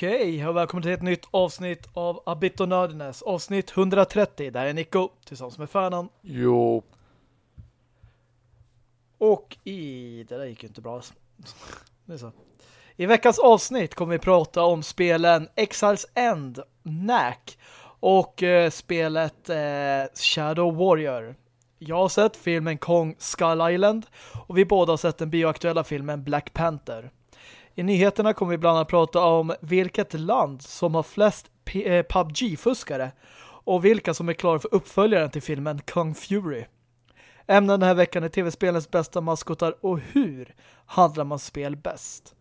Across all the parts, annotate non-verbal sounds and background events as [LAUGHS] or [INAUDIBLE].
Okej, och välkommen till ett nytt avsnitt av Abit och Nördnäs. Avsnitt 130. Där är Nico tillsammans med Färnan. Jo. Och i... Det där gick ju inte bra. Det så. I veckans avsnitt kommer vi prata om spelen Exiles End, Knack och eh, spelet eh, Shadow Warrior. Jag har sett filmen Kong Skull Island och vi båda har sett den bioaktuella filmen Black Panther. I nyheterna kommer vi bland annat prata om vilket land som har flest eh, PubG-fuskare och vilka som är klara för uppföljaren till filmen Kung Fury. Ämnen den här veckan är tv-spelens bästa maskotar och hur handlar man spel bäst?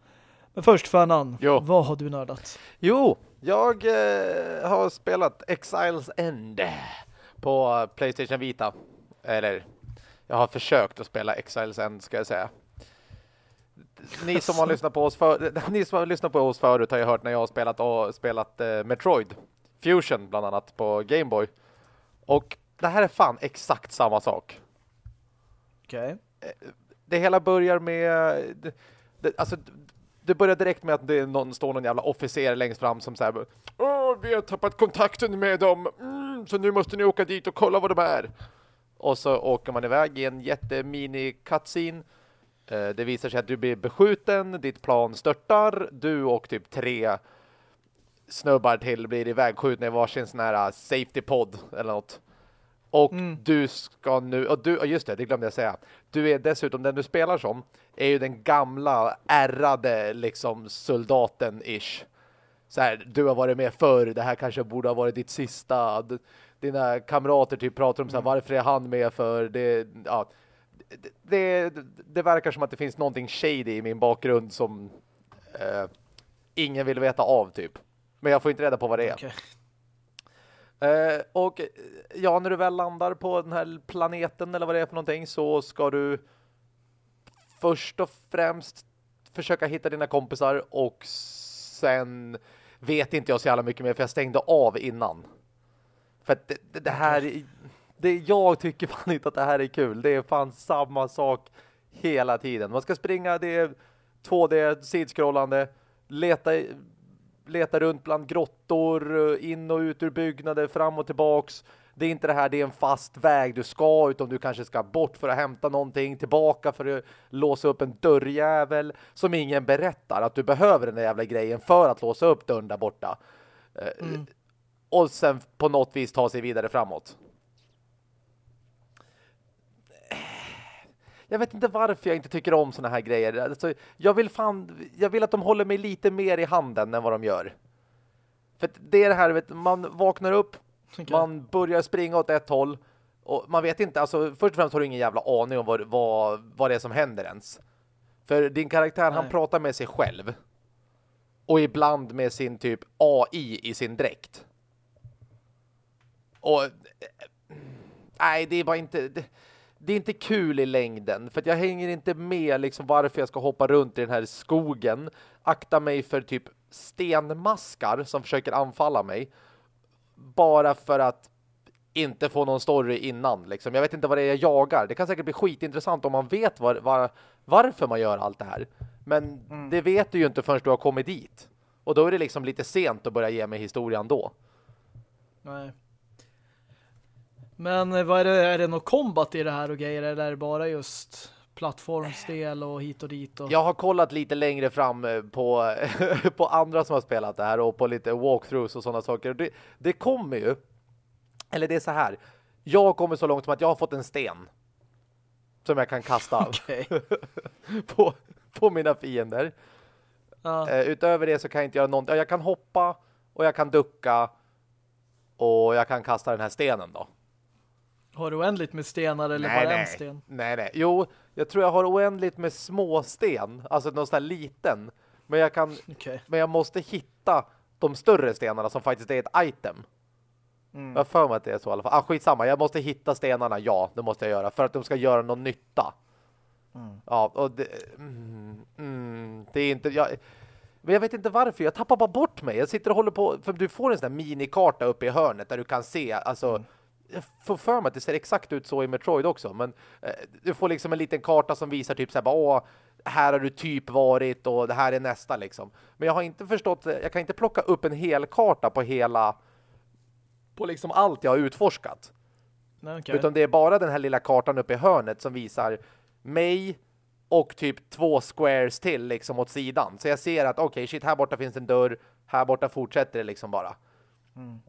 Men först, Fernan, jo. vad har du nördat? Jo, jag eh, har spelat Exiles End på Playstation Vita. Eller, jag har försökt att spela Exiles End, ska jag säga ni som har lyssnat på oss för, [LAUGHS] ni som har lyssnat på oss förut har ju hört när jag har spelat och spelat eh, Metroid Fusion bland annat på Game Boy. Och det här är fan exakt samma sak. Okej. Okay. Eh, det hela börjar med det, det, alltså det börjar direkt med att det någon, står någon jävla officer längst fram som säger Åh, vi har tappat kontakten med dem. Mm, så nu måste ni åka dit och kolla vad de är. Och så åker man iväg i en jättemini cutscene det visar sig att du blir beskjuten, ditt plan störtar, du och typ tre snubbar till blir ivägskjutna i varsin sån här uh, safety pod eller något. Och mm. du ska nu, och du, just det, det glömde jag säga. Du är dessutom, den du spelar som, är ju den gamla, ärrade liksom soldaten-ish. Så här, du har varit med förr, det här kanske borde ha varit ditt sista. Dina kamrater typ pratar om så här, mm. varför är han med för det, ja det, det verkar som att det finns någonting shady i min bakgrund som eh, ingen vill veta av typ. Men jag får inte reda på vad det är. Okay. Eh, och ja, när du väl landar på den här planeten eller vad det är för någonting så ska du först och främst försöka hitta dina kompisar och sen vet inte jag så jävla mycket mer för jag stängde av innan. För att det, det, här det, jag tycker [LAUGHS] fan inte att det här är kul. Det är fan samma sak hela tiden. Man ska springa, det är 2D, sidskrollande, leta, leta runt bland grottor, in och ut ur byggnader, fram och tillbaks. Det är inte det här, det är en fast väg du ska, utan du kanske ska bort för att hämta någonting, tillbaka för att låsa upp en dörrjävel som ingen berättar att du behöver den där jävla grejen för att låsa upp dörren där borta. Eh, mm. Och sen på något vis ta sig vidare framåt. Jag vet inte varför jag inte tycker om såna här grejer. Alltså, jag vill fan, jag vill att de håller mig lite mer i handen än vad de gör. För det är det här, vet, man vaknar upp, okay. man börjar springa åt ett håll och man vet inte, alltså först och främst har du ingen jävla aning om vad, vad, vad det är som händer ens. För din karaktär, Nej. han pratar med sig själv. Och ibland med sin typ AI i sin dräkt. Och nej, det är bara inte... Det, det är inte kul i längden för jag hänger inte med liksom varför jag ska hoppa runt i den här skogen. Akta mig för typ stenmaskar som försöker anfalla mig. Bara för att inte få någon story innan. Liksom. Jag vet inte vad det är jag jagar. Det kan säkert bli skitintressant om man vet var, var, varför man gör allt det här. Men mm. det vet du ju inte förrän du har kommit dit. Och då är det liksom lite sent att börja ge mig historien då. Nej. Men eh, vad är det, är det något combat i det här och grejer eller är det bara just plattformsdel och hit och dit? Och... Jag har kollat lite längre fram eh, på, [LAUGHS] på andra som har spelat det här och på lite walkthroughs och sådana saker. Det, det kommer ju, eller det är så här, jag kommer så långt som att jag har fått en sten som jag kan kasta [LAUGHS] [LAUGHS] på, på mina fiender. Uh, utöver det så kan jag inte göra någonting. Jag kan hoppa och jag kan ducka och jag kan kasta den här stenen då. Har du oändligt med stenar eller nej, bara nej. en sten? Nej, nej. Jo, jag tror jag har oändligt med små sten. Alltså någon sån här liten. Men jag kan okay. men jag måste hitta de större stenarna som faktiskt är ett item. Mm. Jag för mig att det är så i alla fall. Ah, skitsamma, jag måste hitta stenarna, ja, det måste jag göra. För att de ska göra någon nytta. Mm. Ja, och det, mm, mm, det är inte... Jag, men jag vet inte varför, jag tappar bara bort mig. Jag sitter och håller på, för du får en sån där minikarta uppe i hörnet där du kan se, alltså mm jag får för mig att det ser exakt ut så i Metroid också. Men eh, du får liksom en liten karta som visar typ såhär, åh, här har du typ varit och det här är nästa liksom. Men jag har inte förstått, jag kan inte plocka upp en hel karta på hela på liksom allt jag har utforskat. Okay. Utan det är bara den här lilla kartan uppe i hörnet som visar mig och typ två squares till liksom åt sidan. Så jag ser att okej, okay, shit, här borta finns en dörr, här borta fortsätter det liksom bara. Mm.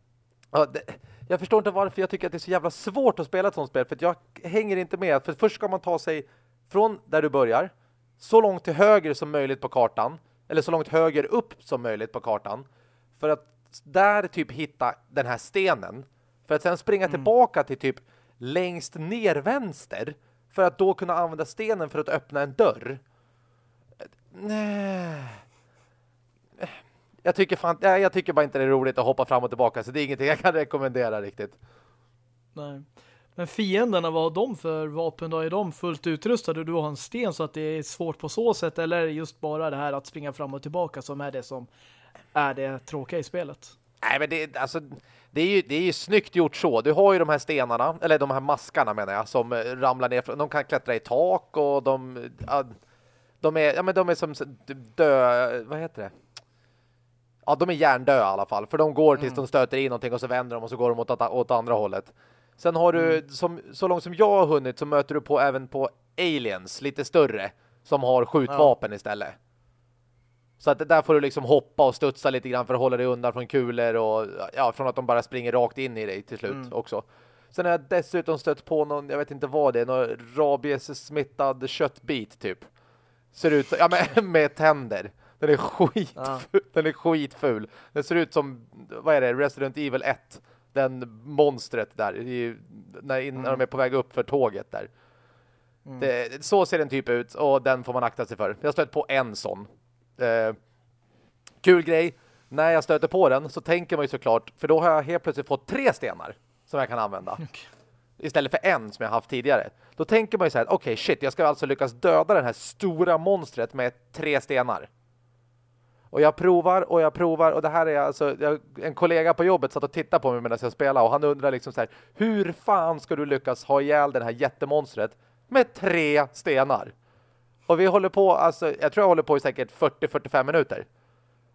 Ja, det, jag förstår inte varför jag tycker att det är så jävla svårt att spela ett sånt spel, för jag hänger inte med. För först ska man ta sig från där du börjar, så långt till höger som möjligt på kartan, eller så långt höger upp som möjligt på kartan, för att där typ hitta den här stenen, för att sen springa mm. tillbaka till typ längst ner vänster, för att då kunna använda stenen för att öppna en dörr. Nej jag tycker fan, ja, jag tycker bara inte det är roligt att hoppa fram och tillbaka så det är ingenting jag kan [LAUGHS] rekommendera riktigt. Nej. Men fienderna, vad har de för vapen då? Är de fullt utrustade? Du har en sten så att det är svårt på så sätt eller är det just bara det här att springa fram och tillbaka som är det som är det tråkiga i spelet? Nej, men det, alltså, det, är ju, det är ju snyggt gjort så. Du har ju de här stenarna, eller de här maskarna menar jag, som ramlar ner. De kan klättra i tak och de... De är, ja, men de är som dö... Vad heter det? Ja, de är hjärndö i alla fall. För de går tills mm. de stöter in någonting och så vänder de och så går de åt, åt andra hållet. Sen har du, mm. som, så långt som jag har hunnit så möter du på även på aliens, lite större, som har skjutvapen ja. istället. Så att där får du liksom hoppa och studsa lite grann för att hålla dig undan från kulor och ja, från att de bara springer rakt in i dig till slut mm. också. Sen har jag dessutom stött på någon, jag vet inte vad det är, någon rabies-smittad köttbit typ. Ser ut ja, men, [LAUGHS] med tänder. Den är skit. Ja. Den är skitful. Den ser ut som, vad är det, Resident Evil 1. Den monstret där. I, när, mm. när de är på väg upp för tåget där. Mm. Det, så ser den typ ut och den får man akta sig för. Jag stött på en sån. Eh, kul grej. När jag stöter på den så tänker man ju såklart, för då har jag helt plötsligt fått tre stenar som jag kan använda. Okay. Istället för en som jag haft tidigare. Då tänker man ju så här, okej okay, shit, jag ska alltså lyckas döda den här stora monstret med tre stenar. Och jag provar och jag provar och det här är alltså jag, en kollega på jobbet satt och tittade på mig medan jag spelade och han undrar liksom så här hur fan ska du lyckas ha ihjäl den här jättemonstret med tre stenar? Och vi håller på, alltså jag tror jag håller på i säkert 40-45 minuter.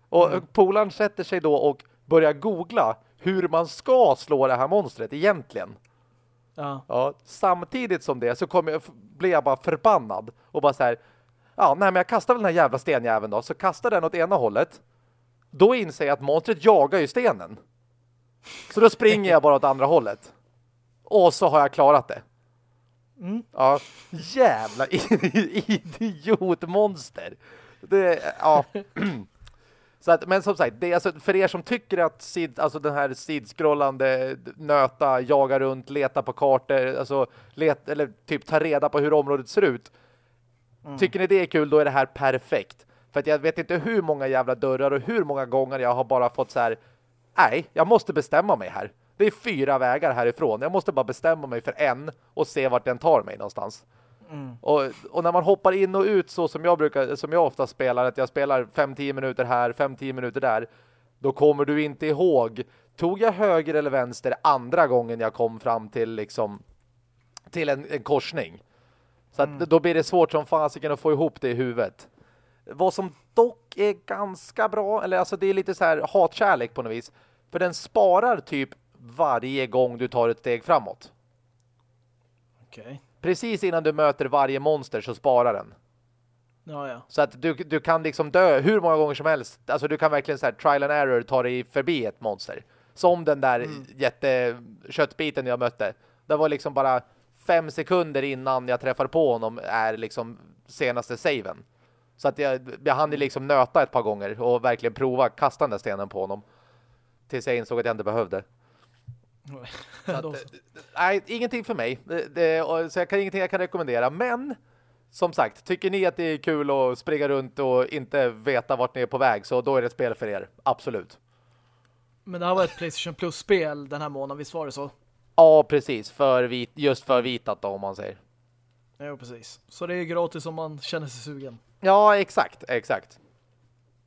Och mm. polaren sätter sig då och börjar googla hur man ska slå det här monstret egentligen. Ja. ja samtidigt som det så kommer jag, blir jag bara förbannad och bara så här Ja, nej men jag kastar väl den här jävla stenjäveln då. Så kastar den åt ena hållet. Då inser jag att monstret jagar ju stenen. Så då springer jag bara åt andra hållet. Och så har jag klarat det. Mm. Ja, jävla [LAUGHS] idiotmonster. Det, ja. [CLEARS THROAT] Så att, men som sagt, det är alltså för er som tycker att sid, alltså den här sidskrollande nöta, jaga runt, leta på kartor, alltså let, eller typ ta reda på hur området ser ut Mm. Tycker ni det är kul, då är det här perfekt. För att jag vet inte hur många jävla dörrar och hur många gånger jag har bara fått så här nej, jag måste bestämma mig här. Det är fyra vägar härifrån. Jag måste bara bestämma mig för en och se vart den tar mig någonstans. Mm. Och, och, när man hoppar in och ut så som jag brukar som jag ofta spelar att jag spelar 5-10 minuter här, 5-10 minuter där då kommer du inte ihåg tog jag höger eller vänster andra gången jag kom fram till liksom till en, en korsning. Så att mm. då blir det svårt som fasiken att få ihop det i huvudet. Vad som dock är ganska bra, eller alltså det är lite så här hatkärlek på något vis. För den sparar typ varje gång du tar ett steg framåt. Okej. Okay. Precis innan du möter varje monster så sparar den. Ja, ja. Så att du, du kan liksom dö hur många gånger som helst. Alltså du kan verkligen så här trial and error ta dig förbi ett monster. Som den där mm. jätteköttbiten jag mötte. Det var liksom bara fem sekunder innan jag träffar på honom är liksom senaste saven. Så att jag, jag hann liksom nöta ett par gånger och verkligen prova kasta den där stenen på honom. Tills jag insåg att jag inte behövde. [LAUGHS] Att, nej, ingenting för mig. Det, det, så jag kan ingenting jag kan rekommendera. Men som sagt, tycker ni att det är kul att springa runt och inte veta vart ni är på väg så då är det ett spel för er. Absolut. Men det här var ett Playstation Plus-spel den här månaden, visst var det så? Ja, precis. För vit, just för vitat då, om man säger. Ja, precis. Så det är gratis om man känner sig sugen. Ja, exakt. Exakt.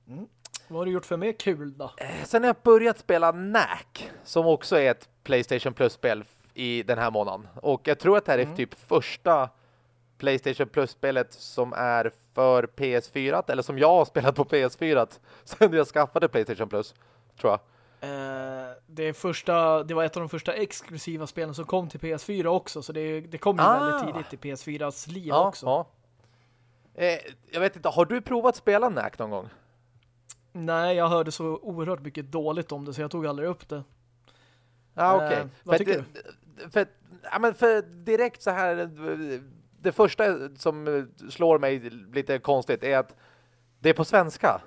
Mm. Vad har du gjort för mer kul då? Eh, sen har jag börjat spela Knack, som också är ett Playstation Plus-spel i den här månaden. Och jag tror att det här är mm. typ första Playstation Plus-spelet som är för PS4 eller som jag har spelat på PS4 [LAUGHS] sen jag skaffade Playstation Plus, tror jag. Eh, det, första, det var ett av de första exklusiva spelen som kom till PS4 också, så det, det kom ju ah. väldigt tidigt i PS4s liv ja, också. Ja. Eh, jag vet inte, har du provat spela NAC någon gång? Nej, jag hörde så oerhört mycket dåligt om det så jag tog aldrig upp det. Ja, okej. Okay. Eh, vad för tycker det, du? För, ja, men för direkt så här det första som slår mig lite konstigt är att det är på svenska.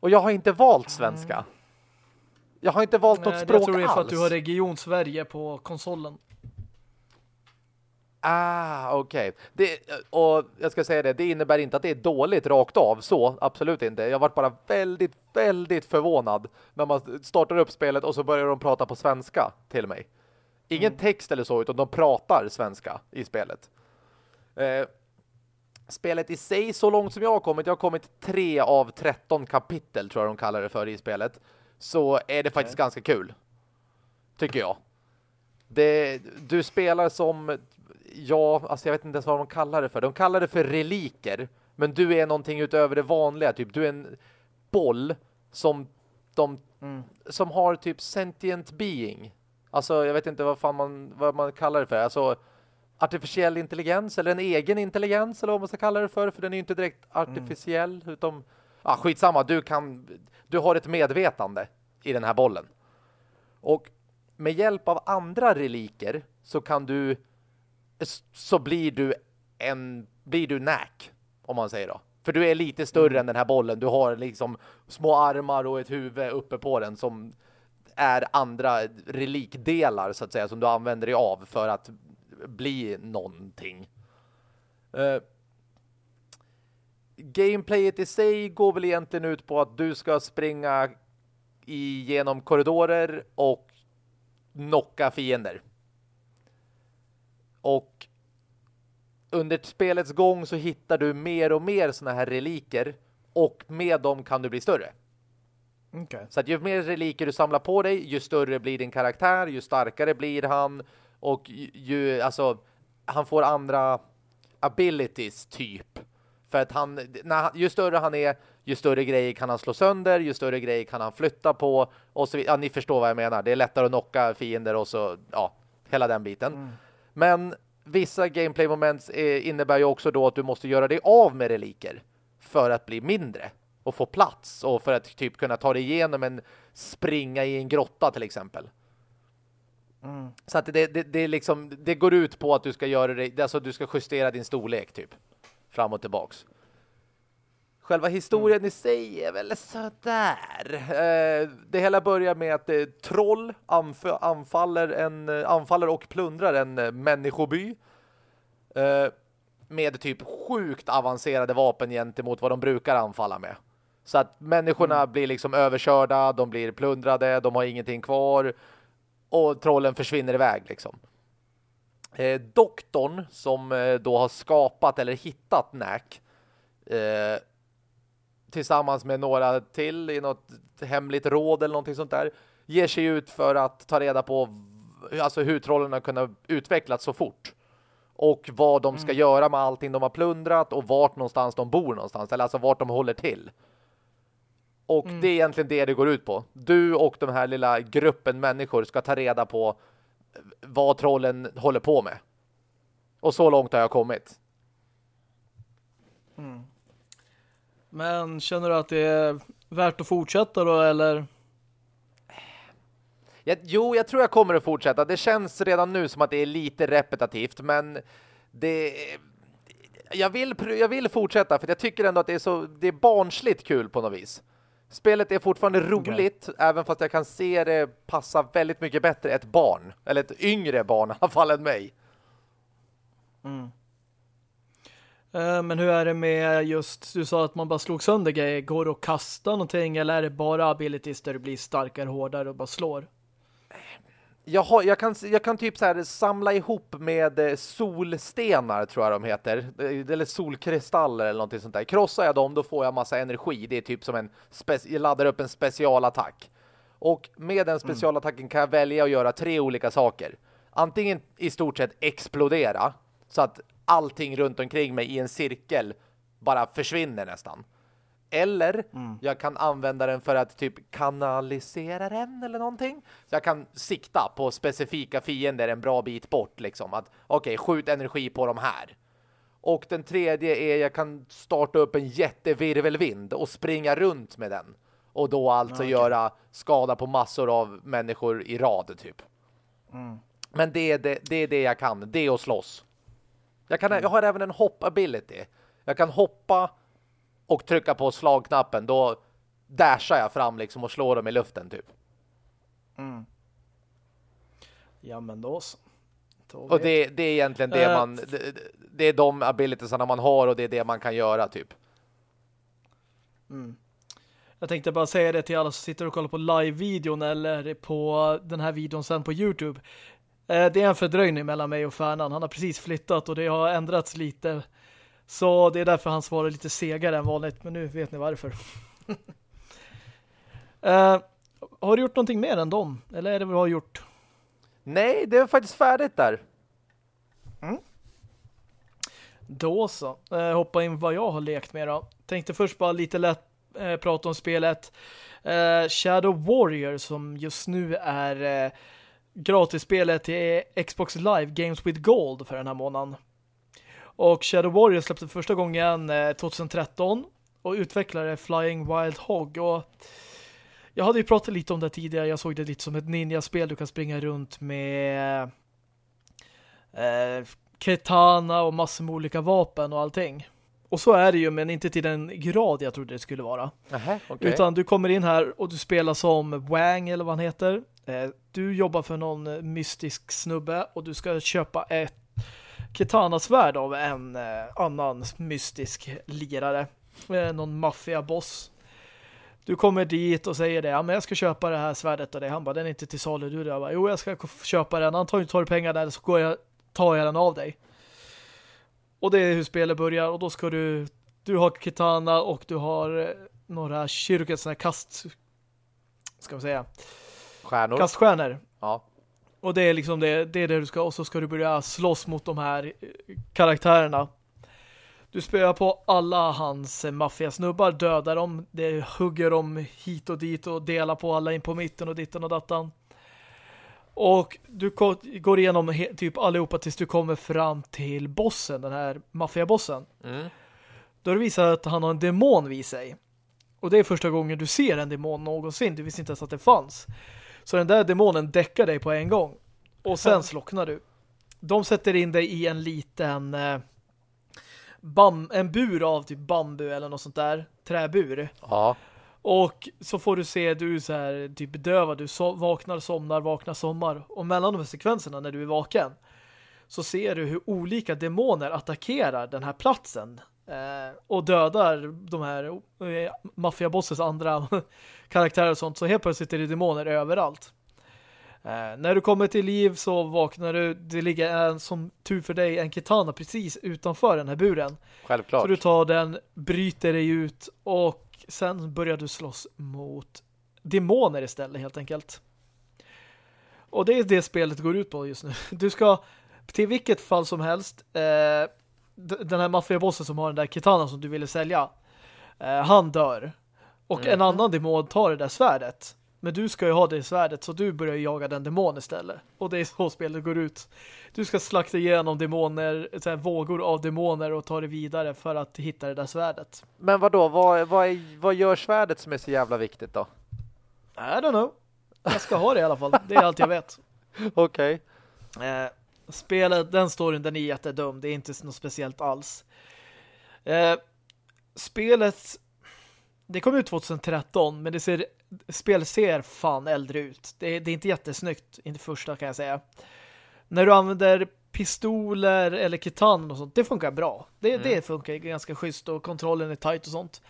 Och jag har inte valt svenska. Mm. Jag har inte valt något språk alls. Jag tror det är för att du har region Sverige på konsolen. Ah, okej. Okay. Och jag ska säga det, det innebär inte att det är dåligt rakt av. Så, absolut inte. Jag varit bara väldigt, väldigt förvånad när man startar upp spelet och så börjar de prata på svenska till mig. Ingen mm. text eller så, utan de pratar svenska i spelet. Eh, spelet i sig, så långt som jag har kommit, jag har kommit tre av 13 kapitel tror jag de kallar det för i spelet. Så är det faktiskt ganska kul. Tycker jag. Det, du spelar som ja, alltså jag vet inte ens vad de kallar det för. De kallar det för reliker. Men du är någonting utöver det vanliga. Typ du är en boll som de mm. som har typ sentient being. Alltså jag vet inte vad fan man, vad man kallar det för. Alltså artificiell intelligens eller en egen intelligens eller vad man ska kalla det för. För den är ju inte direkt artificiell mm. utom, ah, skitsamma, du kan, du har ett medvetande i den här bollen. Och med hjälp av andra reliker så kan du så blir du en blir du näk om man säger då. För du är lite större mm. än den här bollen. Du har liksom små armar och ett huvud uppe på den som är andra relikdelar så att säga som du använder dig av för att bli någonting. Uh, gameplayet i sig går väl egentligen ut på att du ska springa igenom korridorer och knocka fiender. Och under spelets gång så hittar du mer och mer såna här reliker och med dem kan du bli större. Okay. Så att ju mer reliker du samlar på dig, ju större blir din karaktär, ju starkare blir han och ju, alltså, han får andra abilities typ. För att han, när, ju större han är, ju större grejer kan han slå sönder, ju större grejer kan han flytta på och så Ja, ni förstår vad jag menar. Det är lättare att knocka fiender och så, ja, hela den biten. Mm. Men vissa gameplay-moment innebär ju också då att du måste göra dig av med reliker för att bli mindre och få plats och för att typ kunna ta dig igenom en springa i en grotta till exempel. Mm. Så att det, det, det, liksom, det går ut på att du ska göra det, alltså du ska justera din storlek typ fram och tillbaks. Själva historien mm. i sig är väl sådär. Eh, det hela börjar med att eh, troll anf anfaller, en, eh, anfaller och plundrar en eh, människoby. Eh, med typ sjukt avancerade vapen gentemot vad de brukar anfalla med. Så att människorna mm. blir liksom överkörda, de blir plundrade, de har ingenting kvar. Och trollen försvinner iväg liksom. Eh, doktorn som eh, då har skapat eller hittat Nack eh, tillsammans med några till i något hemligt råd eller någonting sånt där ger sig ut för att ta reda på alltså hur trollen har kunnat utvecklas så fort och vad de ska mm. göra med allting de har plundrat och vart någonstans de bor någonstans eller alltså vart de håller till. Och mm. det är egentligen det det går ut på. Du och den här lilla gruppen människor ska ta reda på vad trollen håller på med. Och så långt har jag kommit. Mm. Men känner du att det är värt att fortsätta då, eller? Jag, jo, jag tror jag kommer att fortsätta. Det känns redan nu som att det är lite repetitivt, men det... Jag vill, jag vill fortsätta för jag tycker ändå att det är så det är barnsligt kul på något vis. Spelet är fortfarande roligt, okay. även fast jag kan se det passa väldigt mycket bättre ett barn. Eller ett yngre barn i alla fall än mig. Mm. Eh, men hur är det med just, du sa att man bara slog sönder grejer. Går det att kasta någonting eller är det bara abilities där du blir starkare, hårdare och bara slår? Jag, har, jag, kan, jag kan typ så här samla ihop med eh, solstenar tror jag de heter. Eh, eller solkristaller eller någonting sånt där. Krossar jag dem då får jag massa energi. Det är typ som en, jag laddar upp en specialattack. Och med den specialattacken kan jag välja att göra tre olika saker. Antingen i stort sett explodera så att allting runt omkring mig i en cirkel bara försvinner nästan. Eller mm. jag kan använda den för att typ kanalisera den eller någonting. Så jag kan sikta på specifika fiender en bra bit bort liksom. Att okej, okay, skjut energi på de här. Och den tredje är jag kan starta upp en jättevirvelvind och springa runt med den. Och då alltså okay. göra skada på massor av människor i rad typ. Mm. Men det är det, det är det jag kan. Det är att slåss. Jag, kan, mm. jag har även en hopp-ability. Jag kan hoppa och trycka på slagknappen. Då dashar jag fram liksom och slår dem i luften typ. Mm. Ja, men då så. Och det, det, är egentligen det uh, man... Det, det, är de abilitiesarna man har och det är det man kan göra typ. Mm. Jag tänkte bara säga det till alla som sitter och kollar på live-videon eller på den här videon sen på Youtube. Eh, det är en fördröjning mellan mig och Färnan. Han har precis flyttat och det har ändrats lite. Så det är därför han svarar lite segare än vanligt. Men nu vet ni varför. uh, [LAUGHS] har du gjort någonting mer än dem? Eller är det vad du har gjort? Nej, det är faktiskt färdigt där. Mm. Då så. Uh, hoppa in vad jag har lekt med då. Tänkte först bara lite lätt uh, prata om spelet. Shadow Warrior som just nu är gratisspelet till Xbox Live Games with Gold för den här månaden. Och Shadow Warrior släppte första gången 2013 eh, och utvecklare Flying Wild Hog och jag hade ju pratat lite om det tidigare. Jag såg det lite som ett ninja-spel. Du kan springa runt med eh, katana och massor med olika vapen och allting. Och så är det ju, men inte till den grad jag trodde det skulle vara. Aha, okay. Utan du kommer in här och du spelar som Wang eller vad han heter. Eh, du jobbar för någon mystisk snubbe och du ska köpa ett Kitanas-värld av en eh, annan mystisk lirare. Eh, någon maffia-boss. Du kommer dit och säger det. Ja, men jag ska köpa det här svärdet av dig. Han bara, den är inte till salu. Du där bara, jo jag ska köpa den. Antagligen tar du pengar där så går jag, tar jag den av dig. Och det är hur spelet börjar. Och då ska du, du har Kitana och du har eh, några kyrkor, sådana här kast, ska man säga. Stjärnor. Kaststjärnor. Ja. Och det är liksom det, det är det du ska, och så ska du börja slåss mot de här eh, karaktärerna. Du spöar på alla hans maffiasnubbar, dödar dem, det hugger dem hit och dit och delar på alla in på mitten och ditten och dattan. Och du går igenom typ allihopa tills du kommer fram till bossen, den här maffiabossen. Mm. Då har det visat att han har en demon vid sig. Och det är första gången du ser en demon någonsin. Du visste inte ens att det fanns. Så den där demonen däckar dig på en gång. Och sen slocknar du. De sätter in dig i en liten eh, bam, en bur av typ bambu eller något sånt där. Träbur. Ja. Och så får du se du så här typ bedövad. Du so vaknar, somnar, vaknar, sommar. Och mellan de här sekvenserna när du är vaken så ser du hur olika demoner attackerar den här platsen och dödar de här eh, maffiabossens andra [LAUGHS] karaktärer och sånt. Så helt plötsligt är det demoner överallt. Eh, när du kommer till liv så vaknar du. Det ligger en, som tur för dig en kitana precis utanför den här buren. Självklart. Så du tar den, bryter dig ut och sen börjar du slåss mot demoner istället helt enkelt. Och det är det spelet går ut på just nu. [LAUGHS] Du ska till vilket fall som helst eh, den här maffiabossen som har den där kitanan som du ville sälja eh, han dör. Och mm. en annan demon tar det där svärdet. Men du ska ju ha det svärdet så du börjar jaga den demon istället. Och det är så spelet går ut. Du ska slakta igenom demoner, så här, vågor av demoner och ta det vidare för att hitta det där svärdet. Men vad då? Vad, vad, är, vad gör svärdet som är så jävla viktigt då? I don't know. Jag ska ha det i alla fall. Det är allt jag vet. [LAUGHS] Okej. Okay. Eh, spelet, den storyn, den är jättedum. Det är inte något speciellt alls. Eh, spelet det kom ut 2013 men det ser spelet ser fan äldre ut. Det, det är inte jättesnyggt inte första kan jag säga. När du använder pistoler eller kitan och sånt, det funkar bra. Det, mm. det funkar ganska schysst och kontrollen är tight och sånt.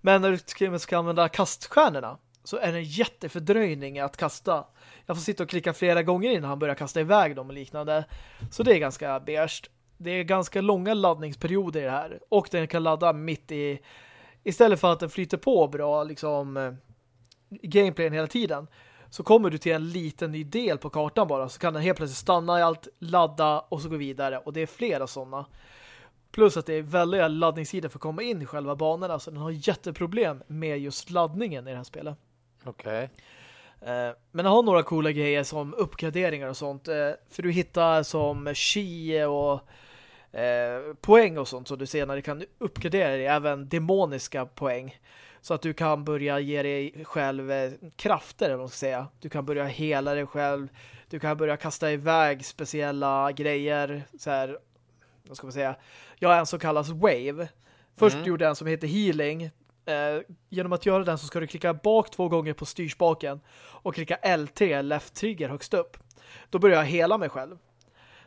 Men när du ska använda kaststjärnorna så är det en jättefördröjning att kasta. Jag får sitta och klicka flera gånger innan han börjar kasta iväg dem och liknande. Så det är ganska berst. Det är ganska långa laddningsperioder i det här. Och den kan ladda mitt i istället för att den flyter på bra liksom eh, gameplayen hela tiden så kommer du till en liten ny del på kartan bara. Så kan den helt plötsligt stanna i allt, ladda och så gå vidare. Och det är flera sådana. Plus att det är väldigt laddningstider för att komma in i själva banorna. Så den har jätteproblem med just laddningen i det här spelet. Okej. Okay. Eh, men den har några coola grejer som uppgraderingar och sånt. Eh, för du hittar som chi och eh, poäng och sånt. Så du senare kan uppgradera dig. Även demoniska poäng. Så att du kan börja ge dig själv krafter, eller man ska säga. Du kan börja hela dig själv. Du kan börja kasta iväg speciella grejer. Så här, vad ska man säga? Jag har en som kallas Wave. Först mm. gjorde jag en som heter Healing. Eh, genom att göra den så ska du klicka bak två gånger på styrspaken och klicka LT, left trigger, högst upp. Då börjar jag hela mig själv.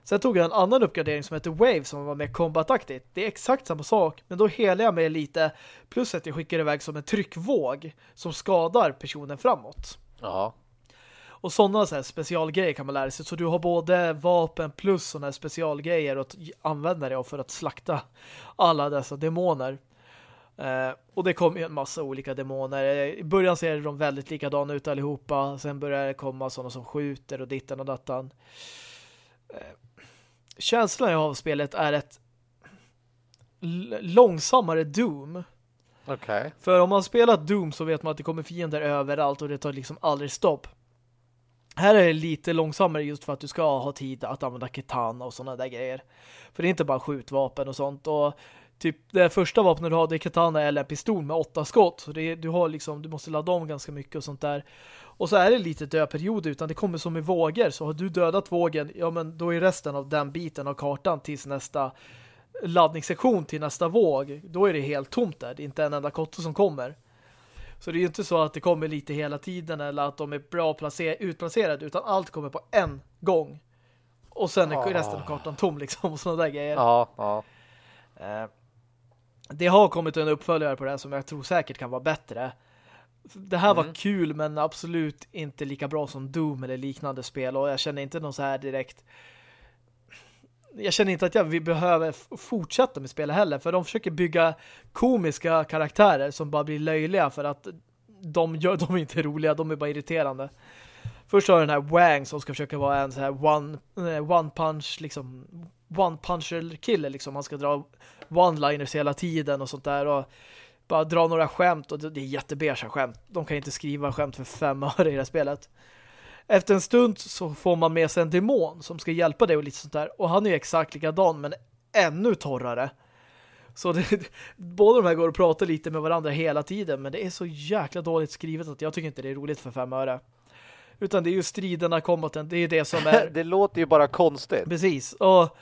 Sen tog jag en annan uppgradering som heter Wave som var mer combataktigt. Det är exakt samma sak, men då helar jag mig lite plus att jag skickar iväg som en tryckvåg som skadar personen framåt. Ja. Och sådana så här specialgrejer kan man lära sig. Så du har både vapen plus sådana här specialgrejer att använda dig av för att slakta alla dessa demoner. Eh, och det kommer ju en massa olika demoner. I början ser de väldigt likadana ut allihopa. Sen börjar det komma sådana som skjuter och dittan och dattan. Eh, känslan av spelet är ett långsammare Doom. Okay. För om man spelar Doom så vet man att det kommer fiender överallt och det tar liksom aldrig stopp. Här är det lite långsammare just för att du ska ha tid att använda katana och sådana där grejer. För det är inte bara skjutvapen och sånt. Och typ det första vapnet du har det är katana eller pistol med åtta skott. Så det du har liksom, du måste ladda om ganska mycket och sånt där. Och så är det lite dödperiod utan det kommer som i vågor. Så har du dödat vågen, ja men då är resten av den biten av kartan tills nästa laddningssektion till nästa våg. Då är det helt tomt där. Det är inte en enda kotte som kommer. Så det är ju inte så att det kommer lite hela tiden eller att de är bra utplacerade utan allt kommer på en gång. Och sen är oh. resten av kartan tom liksom och sådana där grejer. Ja. Eh, det har kommit en uppföljare på det här som jag tror säkert kan vara bättre. Det här mm. var kul men absolut inte lika bra som Doom eller liknande spel och jag känner inte någon så här direkt jag känner inte att jag, vi behöver fortsätta med spelet heller för de försöker bygga komiska karaktärer som bara blir löjliga för att de, gör, de är inte roliga, de är bara irriterande. Först har den här Wang som ska försöka vara en så här one, eh, one punch liksom one puncher kille liksom. Han ska dra one-liners hela tiden och sånt där och bara dra några skämt och det är jättebeiga skämt. De kan inte skriva skämt för fem [LAUGHS] öre i det här spelet. Efter en stund så får man med sig en demon som ska hjälpa dig och lite sånt där. Och han är exakt likadan men ännu torrare. Så det, [LAUGHS] båda de här går och pratar lite med varandra hela tiden men det är så jäkla dåligt skrivet att jag tycker inte det är roligt för fem öre. Utan det är ju striderna, kombaten, det är det som [LAUGHS] är... det låter ju bara konstigt. Precis, och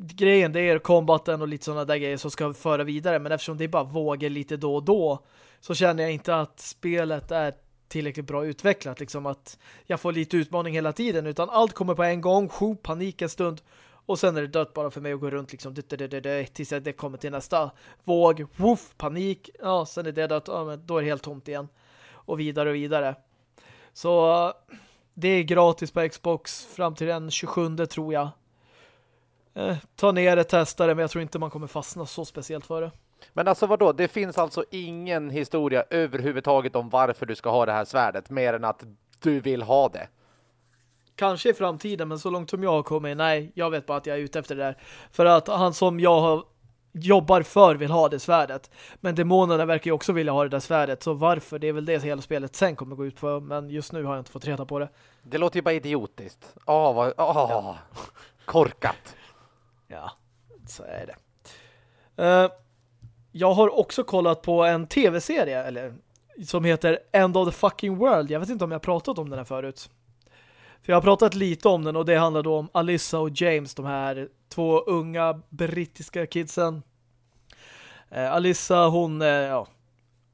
grejen det är kombaten och lite sådana där grejer som ska föra vidare men eftersom det är bara vågor lite då och då så känner jag inte att spelet är tillräckligt bra utvecklat liksom att jag får lite utmaning hela tiden utan allt kommer på en gång, sju panik en stund och sen är det dött bara för mig att gå runt liksom tills det kommer till nästa våg, woof, panik, ja sen är det dött, ja, men då är det helt tomt igen och vidare och vidare. Så det är gratis på Xbox fram till den 27 tror jag eh, ta ner det, testa det men jag tror inte man kommer fastna så speciellt för det men alltså vad då? Det finns alltså ingen historia överhuvudtaget om varför du ska ha det här svärdet mer än att du vill ha det. Kanske i framtiden, men så långt som jag har kommit, nej, jag vet bara att jag är ute efter det där. För att han som jag har jobbar för vill ha det svärdet. Men demonerna verkar ju också vilja ha det där svärdet. Så varför? Det är väl det hela spelet sen kommer gå ut för. Men just nu har jag inte fått reda på det. Det låter ju bara idiotiskt. Åh, vad... Åh, ja. korkat. Ja, så är det. Uh, jag har också kollat på en tv-serie eller som heter End of the fucking world. Jag vet inte om jag har pratat om den här förut. För jag har pratat lite om den och det handlar då om Alyssa och James, de här två unga brittiska kidsen. Uh, Alyssa, hon är ja,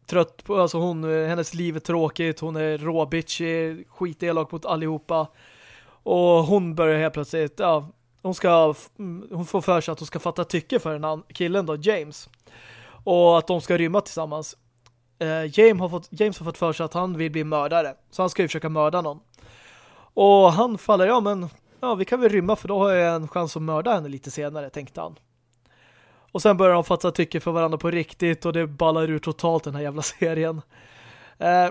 trött på, alltså hon, hennes liv är tråkigt, hon är råbitchig, skitelak mot allihopa. Och hon börjar helt plötsligt, ja, hon ska hon får för sig att hon ska fatta tycke för den killen då, James och att de ska rymma tillsammans. Eh, James, har fått, James har fått för sig att han vill bli mördare. Så han ska ju försöka mörda någon. Och han faller, ja men ja, vi kan väl rymma för då har jag en chans att mörda henne lite senare, tänkte han. Och sen börjar de fatta tycke för varandra på riktigt och det ballar ur totalt den här jävla [LAUGHS] serien. Eh,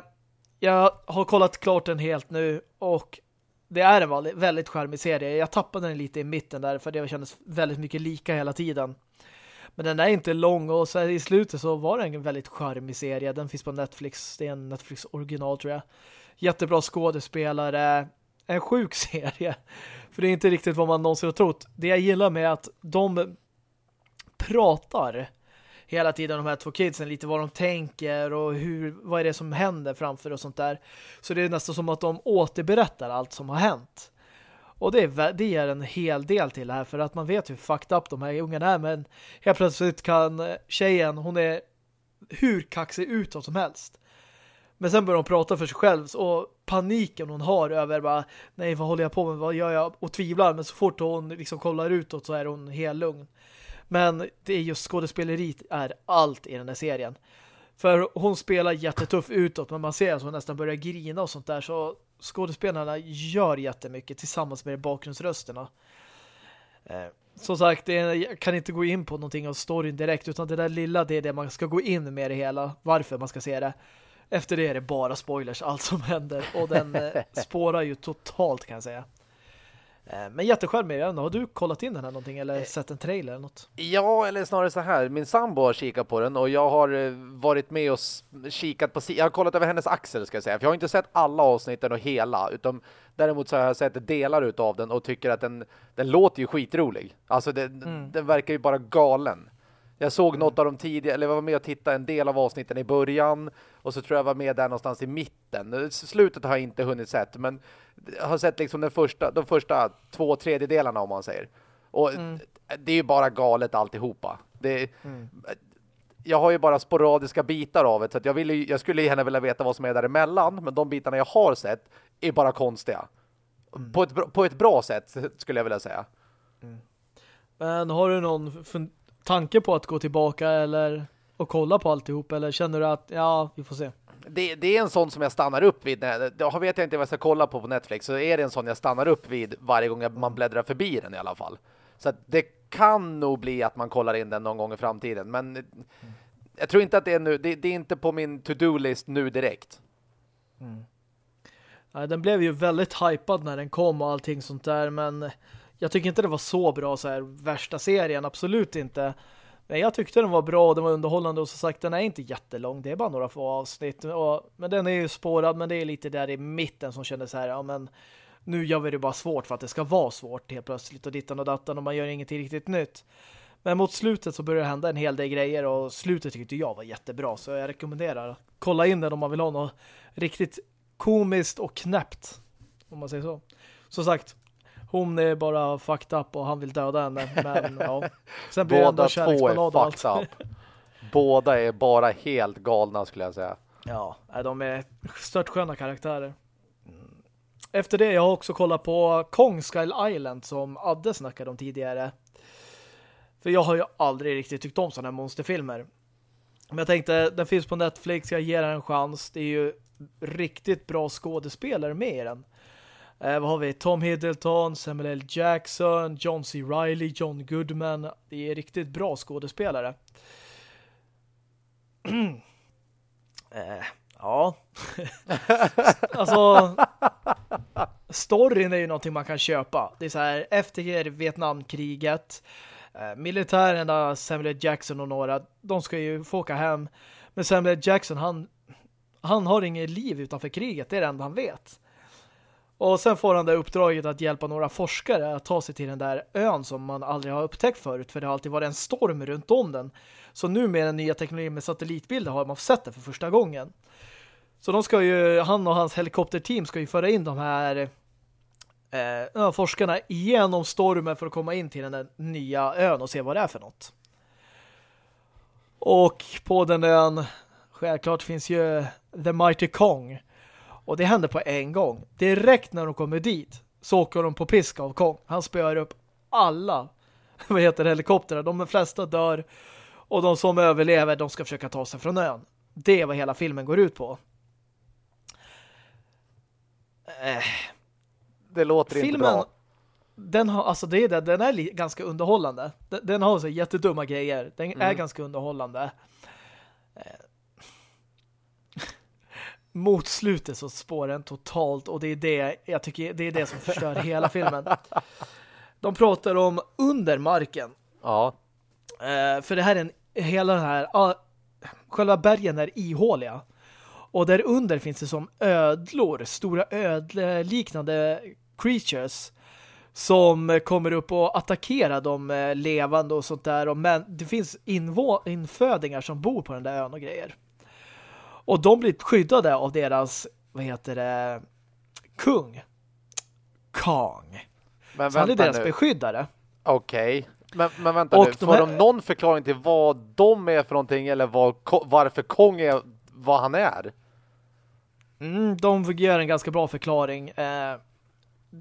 jag har kollat klart den helt nu och det är en väldigt charmig serie. Jag tappade den lite i mitten där för det kändes väldigt mycket lika hela tiden. Men den är inte lång och så i slutet så var det en väldigt charmig serie. Den finns på Netflix. Det är en Netflix original tror jag. Jättebra skådespelare. En sjuk [LAUGHS] serie. För det är inte riktigt vad man någonsin har trott. Det jag gillar med att de pratar hela tiden de här två kidsen lite vad de tänker och hur, vad är det som händer framför och sånt där. Så det är nästan som att de återberättar allt som har hänt. Och det, är, det ger en hel del till det här för att man vet hur fucked up de här ungarna är men helt plötsligt kan eh, tjejen, hon är hur kaxig utåt som helst. Men sen börjar hon prata för sig själv och paniken hon har över bara, nej vad håller jag på med, vad gör jag? Och tvivlar, men så fort hon liksom kollar utåt så är hon helt lugn. Men det är just skådespeleriet är allt i den här serien. För hon spelar jättetuff utåt men man ser att hon nästan börjar grina och sånt där så skådespelarna gör jättemycket tillsammans med bakgrundsrösterna. Eh, som sagt, jag kan inte gå in på någonting av storyn direkt utan det där lilla det är det man ska gå in med det hela. Varför man ska se det. Efter det är det bara spoilers, allt som händer. Och den eh, spårar ju totalt kan jag säga. Eh, men jättecharmig, har du kollat in den här någonting eller sett en trailer eller något? Ja, eller snarare så här. Min sambo har kikat på den och jag har eh, varit med och kikat på... Jag har kollat över hennes axel ska jag säga. För jag har inte sett alla avsnitten och hela. Utan däremot så har jag sett delar utav den och tycker att den, den låter ju skitrolig. Alltså det, mm. den verkar ju bara galen. Jag såg något av de tidigare, eller var med och tittade en del av avsnitten i början och så tror jag var med där någonstans i mitten. Slutet har jag inte hunnit sett, men jag har sett liksom den första, de första två tredjedelarna om man säger. Och mm. det är ju bara galet alltihopa. Det, mm. Jag har ju bara sporadiska bitar av det så att jag, vill, jag skulle gärna vilja veta vad som är däremellan, men de bitarna jag har sett är bara konstiga. Mm. På, ett, på ett bra sätt skulle jag vilja säga. Mm. Men har du någon tanke på att gå tillbaka eller och kolla på alltihop eller känner du att ja, vi får se? Det, det är en sån som jag stannar upp vid. När, vet jag inte vad jag ska kolla på på Netflix så är det en sån jag stannar upp vid varje gång man bläddrar förbi den i alla fall. Så det kan nog bli att man kollar in den någon gång i framtiden. Men mm. jag tror inte att det är nu. Det, det är inte på min to-do-list nu direkt. Mm. Ja, den blev ju väldigt hypad när den kom och allting sånt där. Men jag tycker inte det var så bra så här värsta serien, absolut inte. Men jag tyckte den var bra och den var underhållande och så sagt den är inte jättelång, det är bara några få avsnitt. Och, men den är ju spårad, men det är lite där i mitten som kändes så här, ja men nu gör vi det bara svårt för att det ska vara svårt helt plötsligt och dittan och dattan och man gör ingenting riktigt nytt. Men mot slutet så börjar det hända en hel del grejer och slutet tyckte jag var jättebra så jag rekommenderar kolla in den om man vill ha något riktigt komiskt och knäppt om man säger så. Som sagt, hon är bara fucked up och han vill döda henne. [LAUGHS] Men ja. Sen blir Båda två är fucked up. Båda är bara helt galna skulle jag säga. Ja, de är stört sköna karaktärer. Efter det, jag har också kollat på Kong Skull Island som Adde snackade om tidigare. För jag har ju aldrig riktigt tyckt om sådana här monsterfilmer. Men jag tänkte, den finns på Netflix, jag ger den en chans. Det är ju riktigt bra skådespelare med i den. Eh, vad har vi? Tom Hiddleton, Samuel L. Jackson, John C. Reilly, John Goodman. Det är riktigt bra skådespelare. [CLEARS THROAT] eh, ja. [LAUGHS] alltså storyn är ju någonting man kan köpa. Det är så här, efter Vietnamkriget eh, militärerna, Samuel L. Jackson och några, de ska ju få åka hem. Men Samuel L. Jackson, han, han har inget liv utanför kriget. Det är det enda han vet. Och sen får han det uppdraget att hjälpa några forskare att ta sig till den där ön som man aldrig har upptäckt förut för det har alltid varit en storm runt om den. Så nu med den nya teknologin med satellitbilder har man sett det för första gången. Så de ska ju, han och hans helikopterteam ska ju föra in de här eh, forskarna genom stormen för att komma in till den där nya ön och se vad det är för något. Och på den ön självklart finns ju The Mighty Kong och det händer på en gång. Direkt när de kommer dit så åker de på pisk av Kong. Han spöar upp alla [LAUGHS] vad heter helikoptrar. De flesta dör och de som överlever de ska försöka ta sig från ön. Det är vad hela filmen går ut på. Äh. Det låter filmen, inte bra. Den, har, alltså det är det, den är ganska underhållande. Den, den har så jättedumma grejer. Den mm. är ganska underhållande. Mot slutet så spår den totalt och det är det jag tycker det är det som förstör hela filmen. De pratar om under marken. Ja. Eh, för det här är en, hela den här ah, själva bergen är ihåliga. Och där under finns det som ödlor, stora ödleliknande creatures som kommer upp och attackerar de eh, levande och sånt där. Men det finns infödingar som bor på den där ön och grejer. Och de blir skyddade av deras, vad heter det, kung. Kong. Men Så han är deras nu. beskyddare. Okej. Okay. Men, men vänta och nu, får de, här... de någon förklaring till vad de är för någonting eller vad, varför Kong är vad han är? Mm, de ger en ganska bra förklaring. Eh,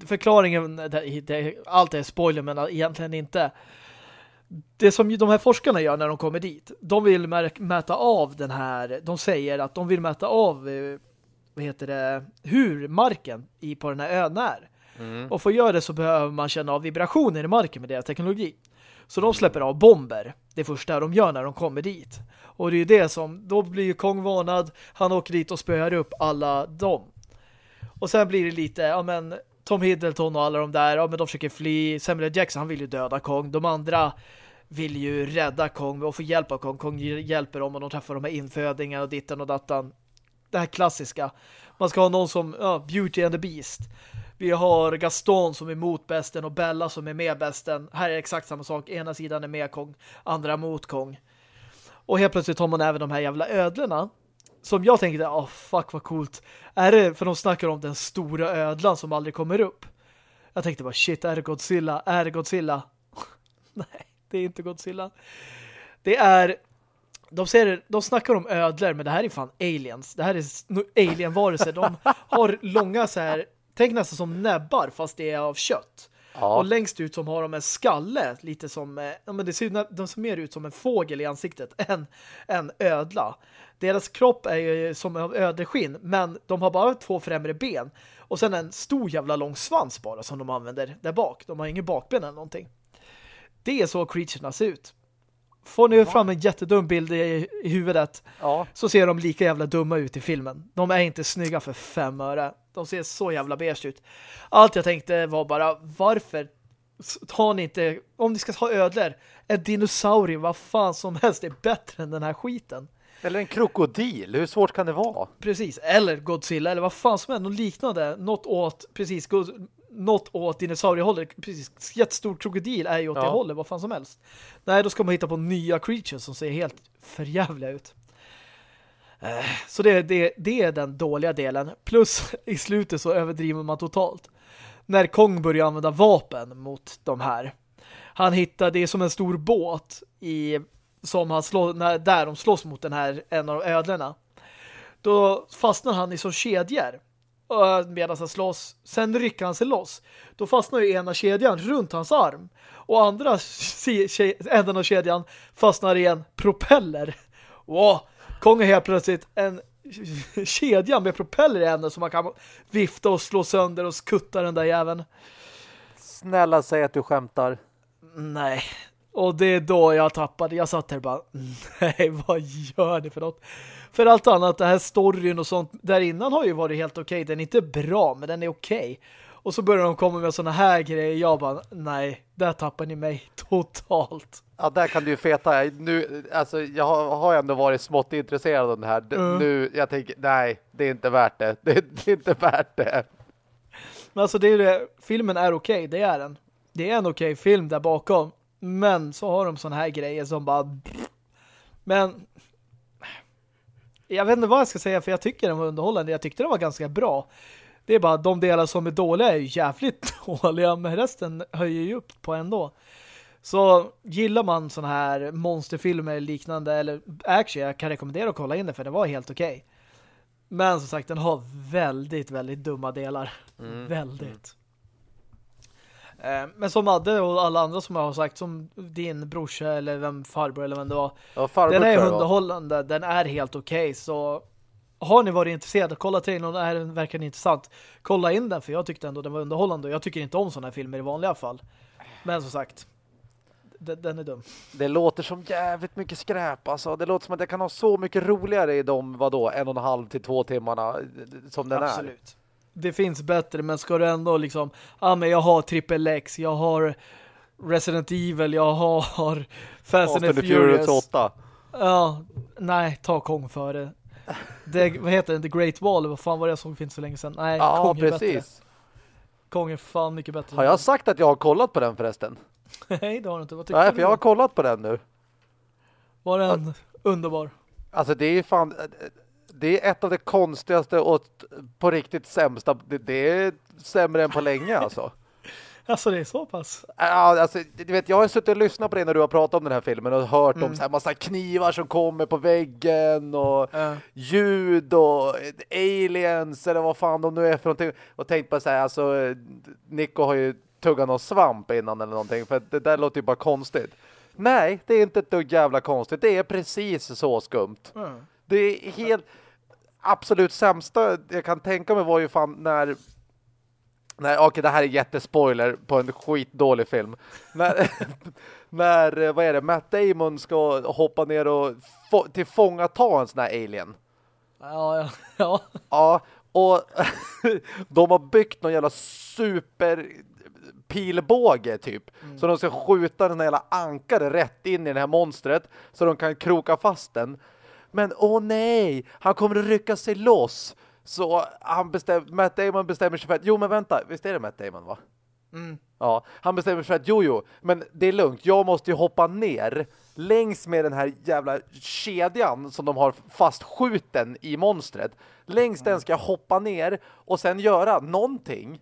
förklaringen, det, det, allt är spoiler men egentligen inte. Det som de här forskarna gör när de kommer dit, de vill mäta av den här, de säger att de vill mäta av eh, vad heter det, hur marken i, på den här ön är. Mm. Och för att göra det så behöver man känna av vibrationer i marken med deras teknologi. Så de släpper av bomber. Det första de gör när de kommer dit. Och det är ju det som, då blir ju Kong varnad. Han åker dit och spöar upp alla dem. Och sen blir det lite, ja men Tom Hiddleton och alla de där, ja men de försöker fly. Samuel Jackson, han vill ju döda Kong. De andra vill ju rädda Kong och få hjälp av Kong. Kong hjälper dem och de träffar de här infödingarna och ditten och dattan. Det här klassiska. Man ska ha någon som, ja, Beauty and the Beast. Vi har Gaston som är mot bästen och Bella som är med bästen. Här är exakt samma sak. Ena sidan är med Kong, andra mot Kong. Och helt plötsligt har man även de här jävla ödlorna. Som jag tänkte, oh, fuck vad coolt. Är det, för de snackar om den stora ödlan som aldrig kommer upp. Jag tänkte bara, shit, är det Godzilla? Är det Godzilla? [LAUGHS] Nej, det är inte Godzilla. Det är de, ser, de snackar om ödlor, men det här är fan aliens. Det här är alien-varelser. De har långa så här Tänk nästan som näbbar fast det är av kött. Ja. Och längst ut som har de en skalle, lite som, eh, ja, men det ser, de ser mer ut som en fågel i ansiktet [LAUGHS] än en ödla. Deras kropp är ju som av ödeskinn, men de har bara två främre ben. Och sen en stor jävla lång svans bara som de använder där bak. De har ingen bakben eller någonting. Det är så creaturena ser ut. Får ni fram en jättedum bild i, i huvudet ja. så ser de lika jävla dumma ut i filmen. De är inte snygga för fem öre. De ser så jävla beige ut. Allt jag tänkte var bara, varför tar ni inte, om ni ska ha ödlor, en dinosaurie, vad fan som helst är bättre än den här skiten. Eller en krokodil, hur svårt kan det vara? Precis, eller Godzilla, eller vad fan som helst, något liknande. Något åt, precis, något åt dinosauriehållet. Precis, jättestor krokodil är ju åt ja. det hållet, vad fan som helst. Nej, då ska man hitta på nya creatures som ser helt förjävliga ut. Eh, så det, det, det är den dåliga delen. Plus [LAUGHS] i slutet så överdriver man totalt. När Kong börjar använda vapen mot de här. Han hittar, det är som en stor båt i, som han slår, när, där de slåss mot den här, en av ödlorna. Då fastnar han i så kedjor medan han slåss. Sen rycker han sig loss. Då fastnar ju ena kedjan runt hans arm. Och andra änden av kedjan fastnar i en propeller. Wow, Kong är helt plötsligt en kedja med propeller i änden som man kan vifta och slå sönder och kutta den där jäveln. Snälla säg att du skämtar. Nej. Och det är då jag tappade. Jag satt här och bara, nej, vad gör ni för något? För allt annat, det här storyn och sånt där innan har ju varit helt okej. Okay. Den är inte bra, men den är okej. Okay. Och så börjar de komma med såna här grejer. Jag bara, nej, där tappar ni mig [LAUGHS] totalt. Ja, där kan du ju feta. Nu, alltså, jag har, ändå varit smått intresserad av det här. Mm. Nu, jag tänker, nej, det är inte värt det. Det, det är inte värt det. Men alltså, det är det. filmen är okej, okay, det är den. Det är en okej film där bakom. Men så har de såna här grejer som bara... Men... Jag vet inte vad jag ska säga, för jag tycker den var underhållande. Jag tyckte den var ganska bra. Det är bara de delar som är dåliga är ju jävligt [LAUGHS] dåliga, men resten höjer ju upp på ändå. Så gillar man såna här monsterfilmer liknande eller action, jag kan rekommendera att kolla in det för det var helt okej. Okay. Men som sagt, den har väldigt, väldigt dumma delar. Mm. Väldigt. Mm. Men som Adde och alla andra som jag har sagt, som din brorsa eller vem farbror eller vem det var. Ja, den är underhållande, den är helt okej. Okay, så har ni varit intresserade, kolla trailern, är den verkar intressant. Kolla in den, för jag tyckte ändå den var underhållande. Jag tycker inte om sådana här filmer i vanliga fall. Men som sagt, den, är dum. Det låter som jävligt mycket skräp. Alltså, det låter som att jag kan ha så mycket roligare i de, vadå, en och en halv till två timmarna som den Absolut. är. Det finns bättre, men ska du ändå liksom, ja ah, men jag har Triple X, jag har Resident Evil, jag har [LAUGHS] Fast and Furious. 8. Ja, nej, ta Kong före. Det, [LAUGHS] vad heter det? The Great Wall, vad fan var det jag såg finns så länge sedan? Nej, Ja, Kong är precis. bättre. Kong är fan mycket bättre. Har jag sagt att jag har kollat på den förresten? [LAUGHS] Nej, det har du inte. Vad tycker Nej, du? för jag har kollat på den nu. Var den underbar? Alltså det är fan det är ett av de konstigaste och på riktigt sämsta. Det, det är sämre än på länge alltså. [LAUGHS] Alltså det är så pass. Ja, alltså, du vet, jag har suttit och lyssnat på det när du har pratat om den här filmen och hört Mm. om så här massa knivar som kommer på väggen och Ja. ljud och aliens eller vad fan de nu är för någonting. Och tänkt på så här, alltså Nico har ju tuggat någon svamp innan eller någonting för det där låter ju bara konstigt. Nej, det är inte ett dugg jävla konstigt. Det är precis så skumt. Mm. Det är helt absolut sämsta jag kan tänka mig var ju fan när Nej, okej, det här är jättespoiler på en skitdålig film. när, [LAUGHS] när, vad är det, Matt Damon ska hoppa ner och få, tillfångata en sån här alien. Ja, ja, [LAUGHS] ja. Ja, och [LAUGHS] de har byggt någon jävla super pilbåge typ. Så de ska skjuta den här jävla ankare rätt in i det här monstret så de kan kroka fast den. Men åh nej, han kommer att rycka sig loss. Så han bestäm, Matt Damon bestämmer sig för att, jo men vänta, visst är det Matt Damon va? Mm. Ja, han bestämmer sig för att jo jo, men det är lugnt, jag måste ju hoppa ner längs med den här jävla kedjan som de har fastskjuten i monstret. Längs den ska jag hoppa ner och sen göra någonting.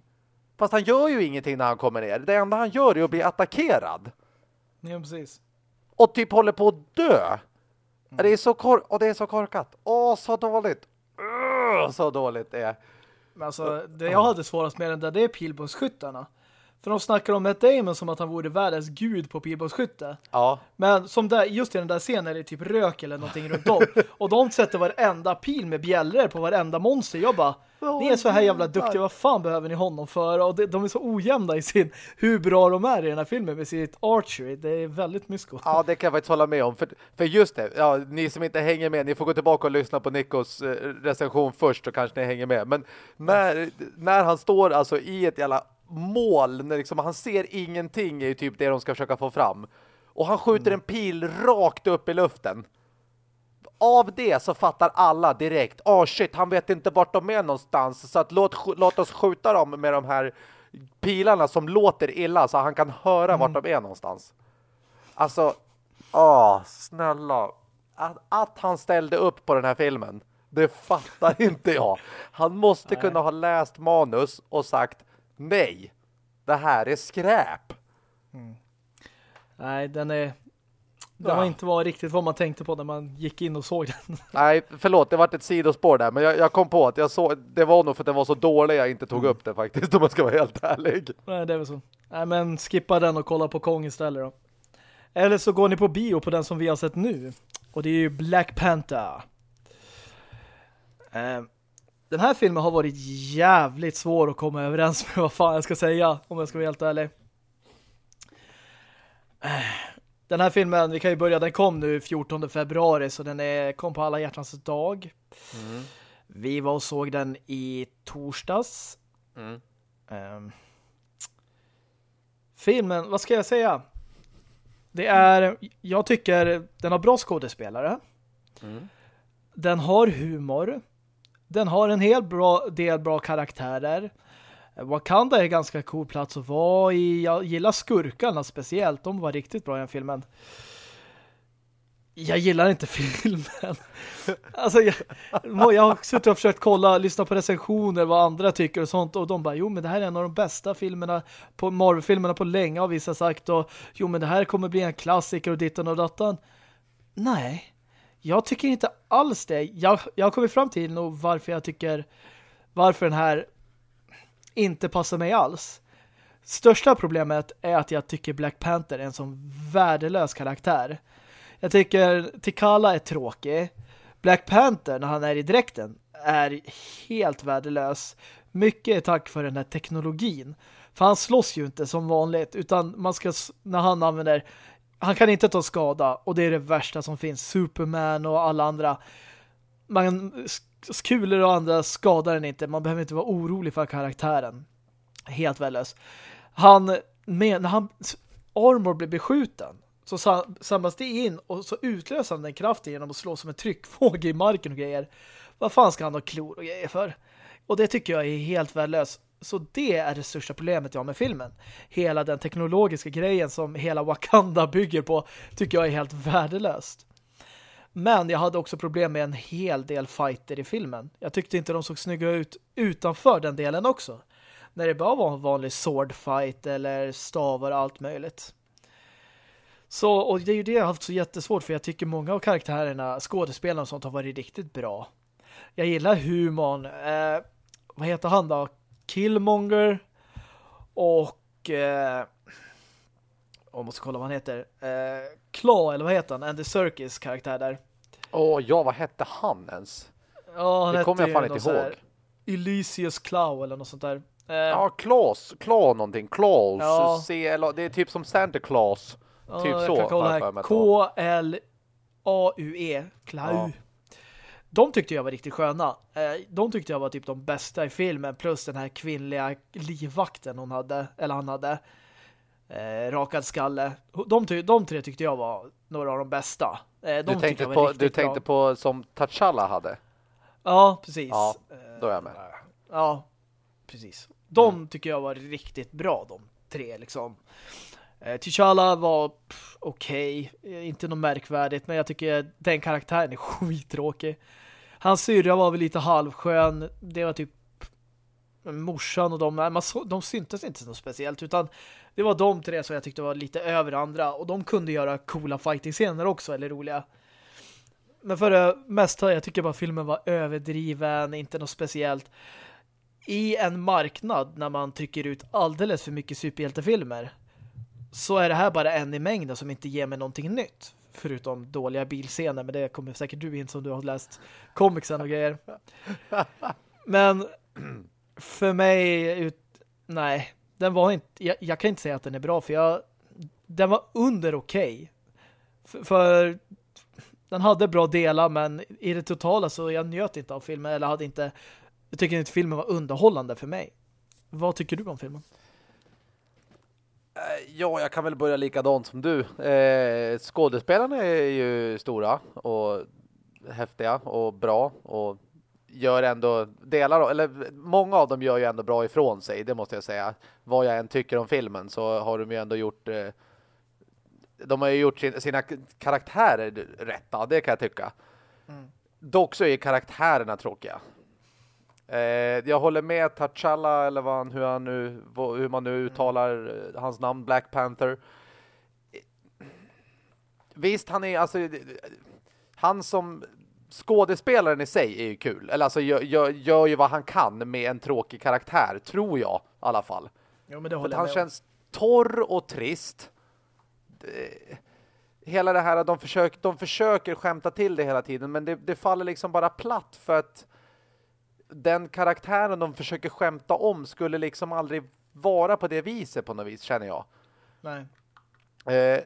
Fast han gör ju ingenting när han kommer ner. Det enda han gör är att bli attackerad. ja, precis. Och typ håller på att dö. Det är så kor och det är så korkat. Åh, så dåligt. Ugh, så dåligt det är. Men alltså, det jag hade svårast med den där, det är pilbågsskyttarna. För de snackar om Matt Damon som att han vore världens gud på pilbågsskytte. Ja. Men som där, just i den där scenen är det typ rök eller någonting runt om. [LAUGHS] Och de sätter varenda pil med bjällror på varenda monster. Jag bara, ni är så här jävla duktiga, vad fan behöver ni honom för? Och de, de är så ojämna i sin, hur bra de är i den här filmen med sitt archery. Det är väldigt mysko. Ja, det kan jag faktiskt hålla med om. För, för just det, ja, ni som inte hänger med, ni får gå tillbaka och lyssna på Nikos eh, recension först så kanske ni hänger med. Men när, när han står alltså i ett jävla mål, när liksom, han ser ingenting är ju typ det de ska försöka få fram. Och han skjuter en pil rakt upp i luften. Av det så fattar alla direkt, åh oh shit, han vet inte vart de är någonstans. Så att låt, låt oss skjuta dem med de här pilarna som låter illa så han kan höra vart de är någonstans. Alltså, åh, snälla. Att, att han ställde upp på den här filmen, det fattar [LAUGHS] inte jag. Han måste kunna ha läst manus och sagt, nej, det här är skräp. Nej, den är... Den Ja. var inte var riktigt vad man tänkte på när man gick in och såg den. [LAUGHS] Nej, förlåt, det vart ett sidospår där, men jag, jag kom på att jag såg, det var nog för att den var så dålig jag inte tog upp det faktiskt, [LAUGHS] om jag ska vara helt ärlig. Nej, det är väl så. Nej, men skippa den och kolla på Kong istället då. Eller så går ni på bio på den som vi har sett nu. Och det är ju Black Panther. Eh, Den här filmen har varit jävligt svår att komma överens med [LAUGHS] vad fan jag ska säga, om jag ska vara helt ärlig. Eh, Den här filmen, vi kan ju börja, den kom nu 14 februari så den är, kom på alla hjärtans dag. Vi var och såg den i torsdags. Mm. Ehm, filmen, vad ska jag säga? Det är, jag tycker den har bra skådespelare. Mm. Den har humor. Den har en hel bra del bra karaktärer. Wakanda är en ganska cool plats att vara i. Jag gillar skurkarna speciellt. De var riktigt bra i den filmen. Jag gillar inte [LAUGHS] filmen. Alltså jag, jag har suttit och försökt kolla, lyssna på recensioner, vad andra tycker och sånt. Och de bara, jo men det här är en av de bästa filmerna på Marvel-filmerna på länge har vissa sagt. Och jo men det här kommer bli en klassiker och dittan och dattan. Nej, jag tycker inte alls det. Jag, jag har kommit fram till nog varför jag tycker varför den här inte passar mig alls. Största problemet är att jag tycker Black Panther är en sån värdelös karaktär. Jag tycker Tikala är tråkig. Black Panther, när han är i dräkten, är helt värdelös. Mycket tack för den här teknologin. För han slåss ju inte som vanligt, utan man ska, när han använder han kan inte ta skada och det är det värsta som finns. Superman och alla andra. Man, kulor och andra skadar den inte. Man behöver inte vara orolig för karaktären. Helt värdelös. Han, med, när han Armor blir beskjuten så samlas det in och så utlöser han den kraften genom att slå som en tryckvåg i marken och grejer. Vad fan ska han ha klor och grejer för? Och det tycker jag är helt värdelöst. Så det är det största problemet jag har med filmen. Hela den teknologiska grejen som hela Wakanda bygger på tycker jag är helt värdelöst. Men jag hade också problem med en hel del fighter i filmen. Jag tyckte inte de såg snygga ut utanför den delen också. När det bara var en vanlig swordfight eller stavar och allt möjligt. Så, och det är ju det jag har haft så jättesvårt för jag tycker många av karaktärerna, skådespelarna och sånt har varit riktigt bra. Jag gillar humorn. Eh, vad heter han då? Killmonger och eh, jag måste kolla vad han heter. Eh, Claw, eller vad heter han? Andy Serkis karaktär där. Åh, oh, ja, vad hette han ens? Ja, han det kommer jag fan inte ihåg. Elysius Claw eller något sånt där. Eh, ja, Claus. Claw någonting. Claus. Ja. C det är typ som Santa Claus. Ja, typ så. K-L-A-U-E. Clau. Ja. De tyckte jag var riktigt sköna. Eh, de tyckte jag var typ de bästa i filmen. Plus den här kvinnliga livvakten hon hade. Eller han hade. Eh, rakad skalle. De, de tre tyckte jag var några av de bästa. Eh, de du tänkte, på, du tänkte på som T'Challa hade? Ja, precis. Ja, då är jag med. Ja, precis. De mm. tycker jag var riktigt bra, de tre liksom. Eh, T'Challa var okej, okay. Eh, inte något märkvärdigt, men jag tycker den karaktären är [LAUGHS] skittråkig. Hans syrra var väl lite halvskön. Det var typ morsan och de, man, de syntes inte så speciellt utan det var de tre som jag tyckte var lite över andra och de kunde göra coola fighting-scener också, eller roliga. Men för det mesta, jag tycker bara filmen var överdriven, inte något speciellt. I en marknad när man trycker ut alldeles för mycket superhjältefilmer så är det här bara en i mängden som inte ger mig någonting nytt. Förutom dåliga bilscener, men det kommer säkert du in som du har läst comicsen och grejer. Men för mig, ut, nej, den var inte, jag, jag, kan inte säga att den är bra för jag, den var under okej. Okay. För, för, den hade bra delar men i det totala så jag njöt inte av filmen eller hade inte, jag tycker inte filmen var underhållande för mig. Vad tycker du om filmen? Eh, ja, jag kan väl börja likadant som du. Eh, skådespelarna är ju stora och häftiga och bra och gör ändå delar, eller många av dem gör ju ändå bra ifrån sig, det måste jag säga. Vad jag än tycker om filmen så har de ju ändå gjort eh, de har ju gjort sin, sina karaktärer rätta, det kan jag tycka. Mm. Dock så är karaktärerna tråkiga. Eh, jag håller med T'Challa eller vad han, hur, han nu, hur man nu mm. uttalar mm. hans namn, Black Panther. Visst, han är alltså han som skådespelaren i sig är ju kul. Eller alltså gör, gör, gör ju vad han kan med en tråkig karaktär, tror jag i alla fall. Jo, men det håller han känns torr och trist. Det, hela det här, de försöker, de försöker skämta till det hela tiden, men det, det faller liksom bara platt för att den karaktären de försöker skämta om skulle liksom aldrig vara på det viset på något vis, känner jag. Nej. Eh,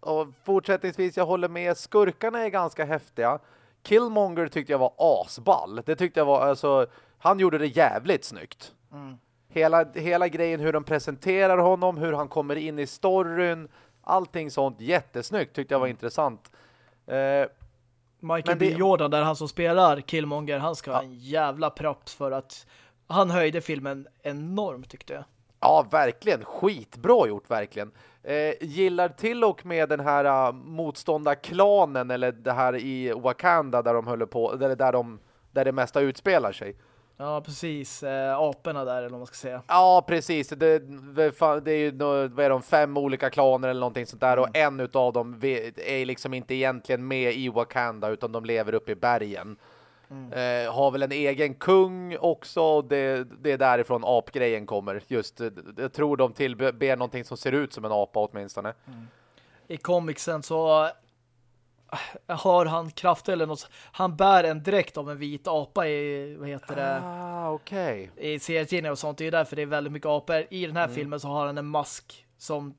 och fortsättningsvis, jag håller med. Skurkarna är ganska häftiga. Killmonger tyckte jag var asball. Det tyckte jag var, alltså, han gjorde det jävligt snyggt. Mm. Hela, hela grejen, hur de presenterar honom, hur han kommer in i storyn, allting sånt jättesnyggt tyckte jag var mm. intressant. Eh, Michael B. Det... Jordan, där han som spelar Killmonger, han ska ja. ha en jävla props för att han höjde filmen enormt tyckte jag. Ja, verkligen. Skitbra gjort, verkligen. Eh, gillar till och med den här uh, motståndarklanen eller det här i Wakanda där de håller på, där, där, de, där det mesta utspelar sig. Ja, precis. Eh, aporna där, eller vad man ska säga. Ja, precis. Det, det är ju vad är de, fem olika klaner eller någonting sånt där. Mm. Och en utav dem är liksom inte egentligen med i Wakanda utan de lever uppe i bergen. Mm. Eh, har väl en egen kung också. Det, det är därifrån apgrejen kommer. Just, jag tror de tillber någonting som ser ut som en apa åtminstone. Mm. I comicsen så eh, har han kraft eller något. Han bär en dräkt av en vit apa i, vad heter det? Ah, okay. I serietidningar och sånt. Det är därför det är väldigt mycket apor. I den här mm. filmen så har han en mask som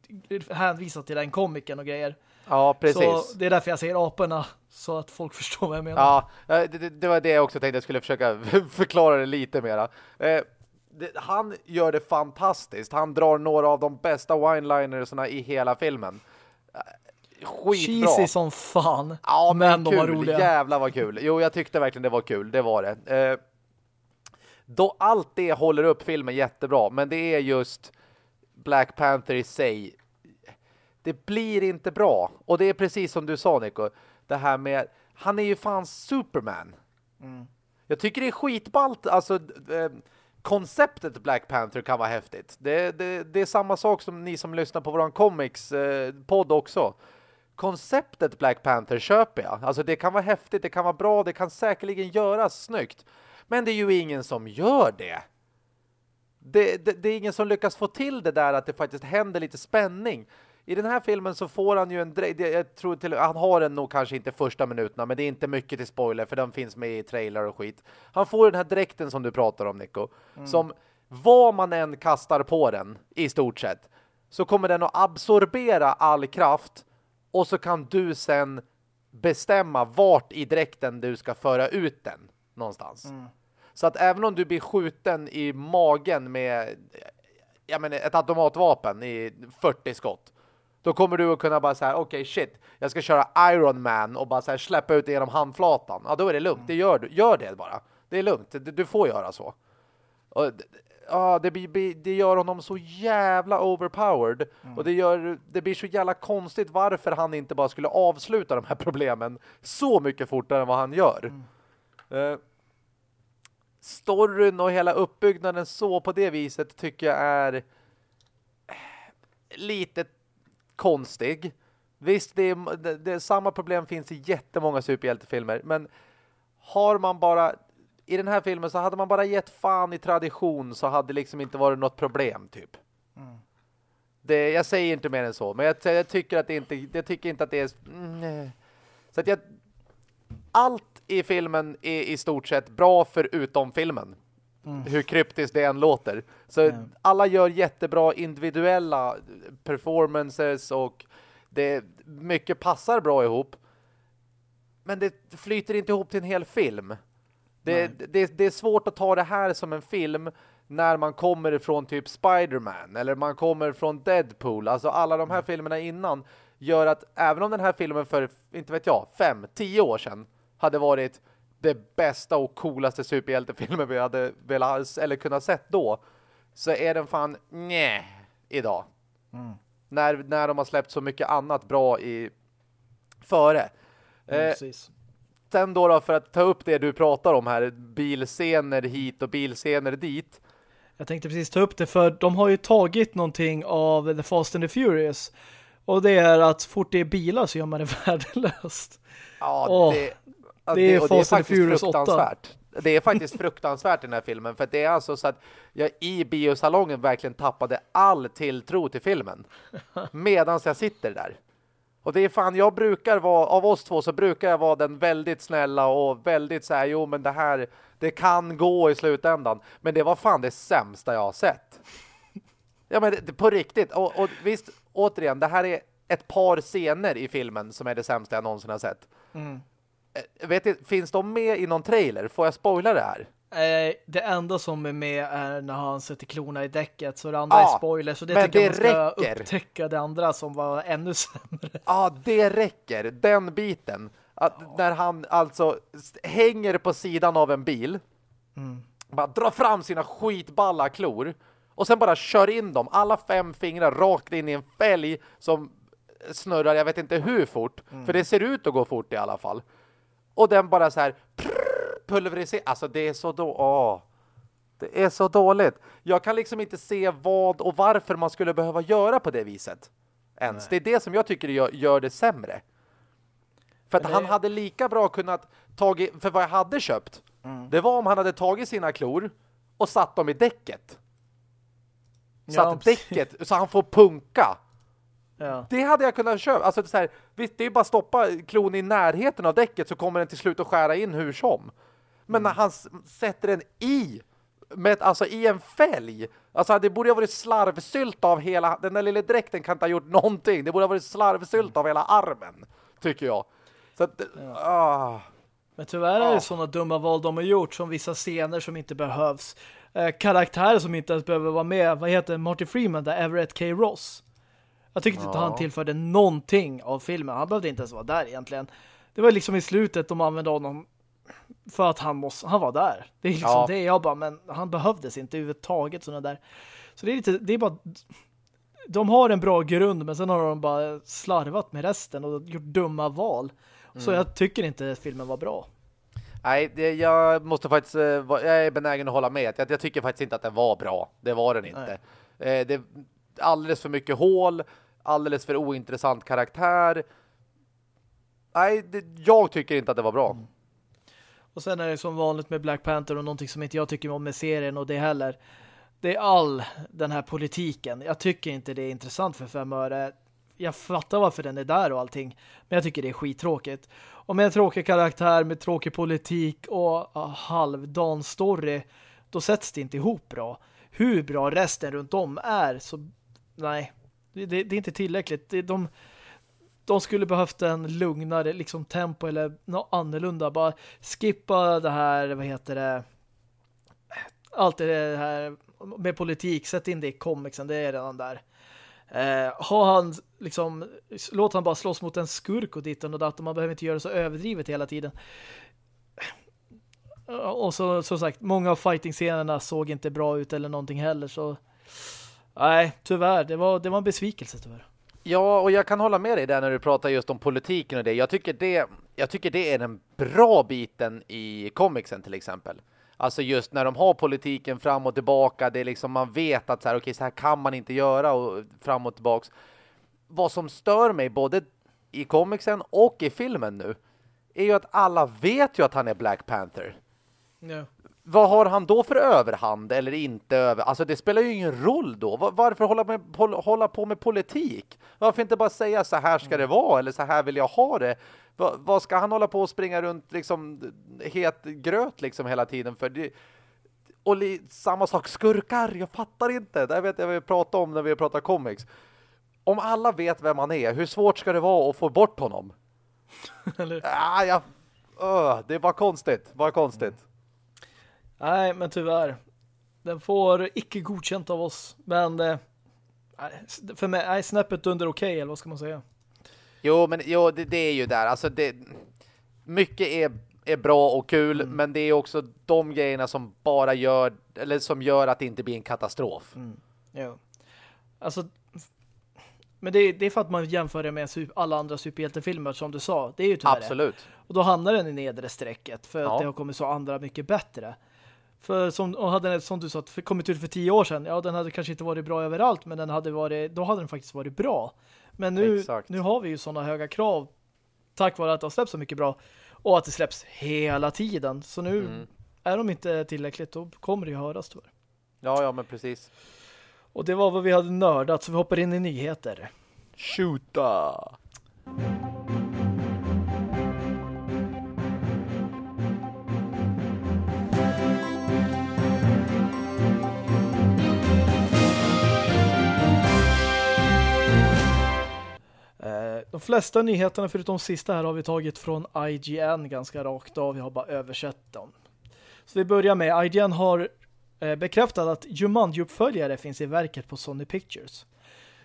hänvisar till den komiken och grejer. Ja, precis. Så det är därför jag säger aporna så att folk [LAUGHS] förstår vad jag menar. Ja, eh, det, det var det jag också tänkte jag skulle försöka [LAUGHS] förklara det lite mera. Eh, det, han gör det fantastiskt. Han drar några av de bästa wine-linersna i hela filmen. Skitbra. Cheesy som fan. Ja, men, men de kul. var roliga. Jävlar vad kul. Jo, jag tyckte verkligen det var kul. Det var det. Eh, då allt det håller upp filmen jättebra, men det är just Black Panther i sig. Det blir inte bra. Och det är precis som du sa, Nico. Det här med, han är ju fan Superman. Mm. Jag tycker det är skitballt. Alltså, eh, konceptet Black Panther kan vara häftigt. Det, det, det är samma sak som ni som lyssnar på våran comics-podd eh, också. Konceptet Black Panther köper jag. Alltså det kan vara häftigt, det kan vara bra, det kan säkerligen göras snyggt. Men det är ju ingen som gör det. Det, det, det, är ingen som lyckas få till det där att det faktiskt händer lite spänning. I den här filmen så får han ju en jag tror till han har den nog kanske inte första minuterna, men det är inte mycket till spoiler för den finns med i trailer och skit. Han får den här dräkten som du pratar om, Nico, mm. som vad man än kastar på den i stort sett så kommer den att absorbera all kraft och så kan du sen bestämma vart i dräkten du ska föra ut den någonstans. Mm. Så att även om du blir skjuten i magen med jag menar, ett automatvapen i 40 skott då kommer du att kunna bara säga okej okay, shit, jag ska köra Iron Man och bara så här, släppa ut det genom handflatan. Ja, då är det lugnt. Det gör du. Gör det bara. Det är lugnt. Du får göra så. Och, ja, det, blir, det gör honom så jävla overpowered. Mm. Och det, gör, det blir så jävla konstigt varför han inte bara skulle avsluta de här [LAUGHS] problemen så mycket fortare än vad han gör. Mm. Uh, storyn och hela uppbyggnaden så på det viset tycker jag är lite konstig. Visst, det är, det, det, samma problem finns i jättemånga superhjältefilmer, men har man bara i den här filmen så hade man bara gett fan i tradition så hade det liksom inte varit något problem typ. Mm. Det, jag säger inte mer än så, men jag, jag, tycker att det inte jag tycker inte att det är mm, så att jag allt i filmen är i stort sett bra förutom filmen. Mm. Hur kryptiskt det än låter. Så mm. alla gör jättebra individuella performances och det mycket passar bra ihop. Men det flyter inte ihop till en hel film. Det, det, det, är svårt att ta det här som en film när man kommer ifrån typ Spiderman eller man kommer från Deadpool. Alltså alla de här mm. filmerna innan gör att även om den här filmen för, inte vet jag, fem, tio år sedan hade varit det bästa och coolaste superhjältefilmen vi hade velat eller kunnat sett då så är den fan nej idag. Mm. När, när de har släppt så mycket annat bra i före. Mm, eh, sen då, då för att ta upp det du pratar om här bilscener hit och bilscener dit. Jag tänkte precis ta upp det för de har ju tagit någonting av The Fast and the Furious och det är att fort det är bilar så gör man det [LAUGHS] värdelöst. Ja, oh, det, det, är, och det är faktiskt fruktansvärt. 8. Det är faktiskt [LAUGHS] fruktansvärt i den här filmen. För det är alltså så att jag i biosalongen verkligen tappade all tilltro till filmen. [LAUGHS] Medan jag sitter där. Och det är fan, jag brukar vara, av oss två så brukar jag vara den väldigt snälla och väldigt så här, jo men det här, det kan gå i slutändan. Men det var fan det sämsta jag har sett. Ja men det, på riktigt, och, och visst, återigen, det här är ett par scener i filmen som är det sämsta jag någonsin har sett. Mm. Eh, vet du, finns de med i någon trailer? Får jag spoila det här? Eh, det enda som är med är när han sätter klorna i däcket så det andra ja, är spoiler så det tycker det jag man ska räcker. upptäcka det andra som var ännu sämre. Ja, det räcker. Den biten. Att ja. När han alltså hänger på sidan av en bil mm. bara drar fram sina skitballa klor och sen bara kör in dem, alla fem fingrar rakt in i en fälg som snurrar, jag vet inte hur fort, mm. för det ser ut att gå fort i alla fall. Och den bara så här pulveriserar. Alltså det är så då. Åh. Det är så dåligt. Jag kan liksom inte se vad och varför man skulle behöva göra på det viset. Ens. Nej. Det är det som jag tycker gör, gör det sämre. För att det... han hade lika bra kunnat tagit, för vad jag hade köpt, mm. det var om han hade tagit sina klor och satt dem i däcket. Satt ja, däcket så han får punka. Ja. Det hade jag kunnat köpa. Alltså det är, så här, visst, det är bara att stoppa klon i närheten av däcket så kommer den till slut att skära in hur som. Men mm. när han sätter den i med, alltså i en fälg. Alltså det borde ha varit slarvsylt av hela, den där lilla dräkten kan inte ha gjort någonting. Det borde ha varit slarvsylt av hela armen, tycker jag. Så att, ja. ah. Men tyvärr är det sådana dumma val de har gjort som vissa scener som inte behövs. Eh, karaktärer som inte ens behöver vara med. Vad heter Marty Freeman där? Everett K. Ross. Jag tyckte ja. inte han tillförde någonting av filmen. Han behövde inte ens vara där egentligen. Det var liksom i slutet de använde honom för att han måste, han var där. Det är liksom ja. det jag bara, men han behövdes inte överhuvudtaget sådana där. Så det är lite, det är bara de har en bra grund men sen har de bara slarvat med resten och gjort dumma val. Mm. Så jag tycker inte filmen var bra. Nej, det, jag måste faktiskt eh, jag är benägen att hålla med. Jag, jag, tycker faktiskt inte att den var bra. Det var den inte. Eh, det alldeles för mycket hål, alldeles för ointressant karaktär. Nej, det, jag tycker inte att det var bra. Mm. Och sen är det som vanligt med Black Panther och någonting som inte jag tycker om med serien och det heller. Det är all den här politiken. Jag tycker inte det är intressant för fem öre. Jag fattar varför den är där och allting. Men jag tycker det är skittråkigt. Och med en tråkig karaktär, med tråkig politik och halvdan story, då sätts det inte ihop bra. Hur bra resten runt om är, så nej. Det, det, det är inte tillräckligt. Det, de, de skulle behövt en lugnare liksom tempo eller något annorlunda. Bara skippa det här, vad heter det? Allt det här med politik, sätt in det i comicsen, det är redan där. Eh, har han liksom, låt han bara slåss mot en skurk och ditten och datten, man behöver inte göra så överdrivet hela tiden. Eh, och så som sagt, många av fighting-scenerna såg inte bra ut eller någonting heller, så nej, tyvärr, det var, det var en besvikelse tyvärr. Ja, och jag kan hålla med dig där när du pratar just om politiken och det. Jag tycker det, jag tycker det är den bra biten i comicsen till exempel. Alltså just när de har politiken fram och tillbaka, det är liksom man vet att så här, okay, så här kan man inte göra och fram och tillbaks. Vad som stör mig både i comicsen och i filmen nu är ju att alla vet ju att han är Black Panther. Ja vad har han då för överhand eller inte över? Alltså det spelar ju ingen roll då. Varför hålla, med, hålla på med politik? Varför inte bara säga så här ska det vara eller så här vill jag ha det? Vad, vad ska han hålla på och springa runt liksom het gröt liksom hela tiden för det, och samma sak skurkar, jag fattar inte. Det vet jag vi pratar om när vi pratar comics. Om alla vet vem han är, hur svårt ska det vara att få bort honom? [LAUGHS] Eller? Ah, jag, uh, det bara konstigt, bara konstigt. Nej, men tyvärr. Den får icke godkänt av oss. Men eh, för mig är snäppet under okej, okay, eller vad ska man säga? Jo, men jo, det, det är ju där. Alltså det, mycket är, är bra och kul, mm. men det är också de grejerna som bara gör, eller som gör att det inte blir en katastrof. Mm. Ja. Alltså, men det, det, är för att man jämför det med alla andra superhjältefilmer som du sa. Det är ju tyvärr Absolut. Det. Och då hamnar den i nedre strecket för ja. att det har kommit så andra mycket bättre. För som, och hade den, som du sa, kommit ut för tio år sedan, ja den hade kanske inte varit bra överallt, men den hade varit, då hade den faktiskt varit bra. Men nu, nu har vi ju sådana höga krav tack vare att det har släppts så mycket bra och att det släpps hela tiden. Så nu mm. är de inte tillräckligt, då kommer det ju höras tyvärr. Ja, ja, men precis. Och det var vad vi hade nördat, så vi hoppar in i nyheter. Shoota! De flesta nyheterna förutom sista här har vi tagit från IGN ganska rakt av. Vi har bara översatt dem. Så vi börjar med IGN har eh, bekräftat att Jumanji-uppföljare finns i verket på Sony Pictures.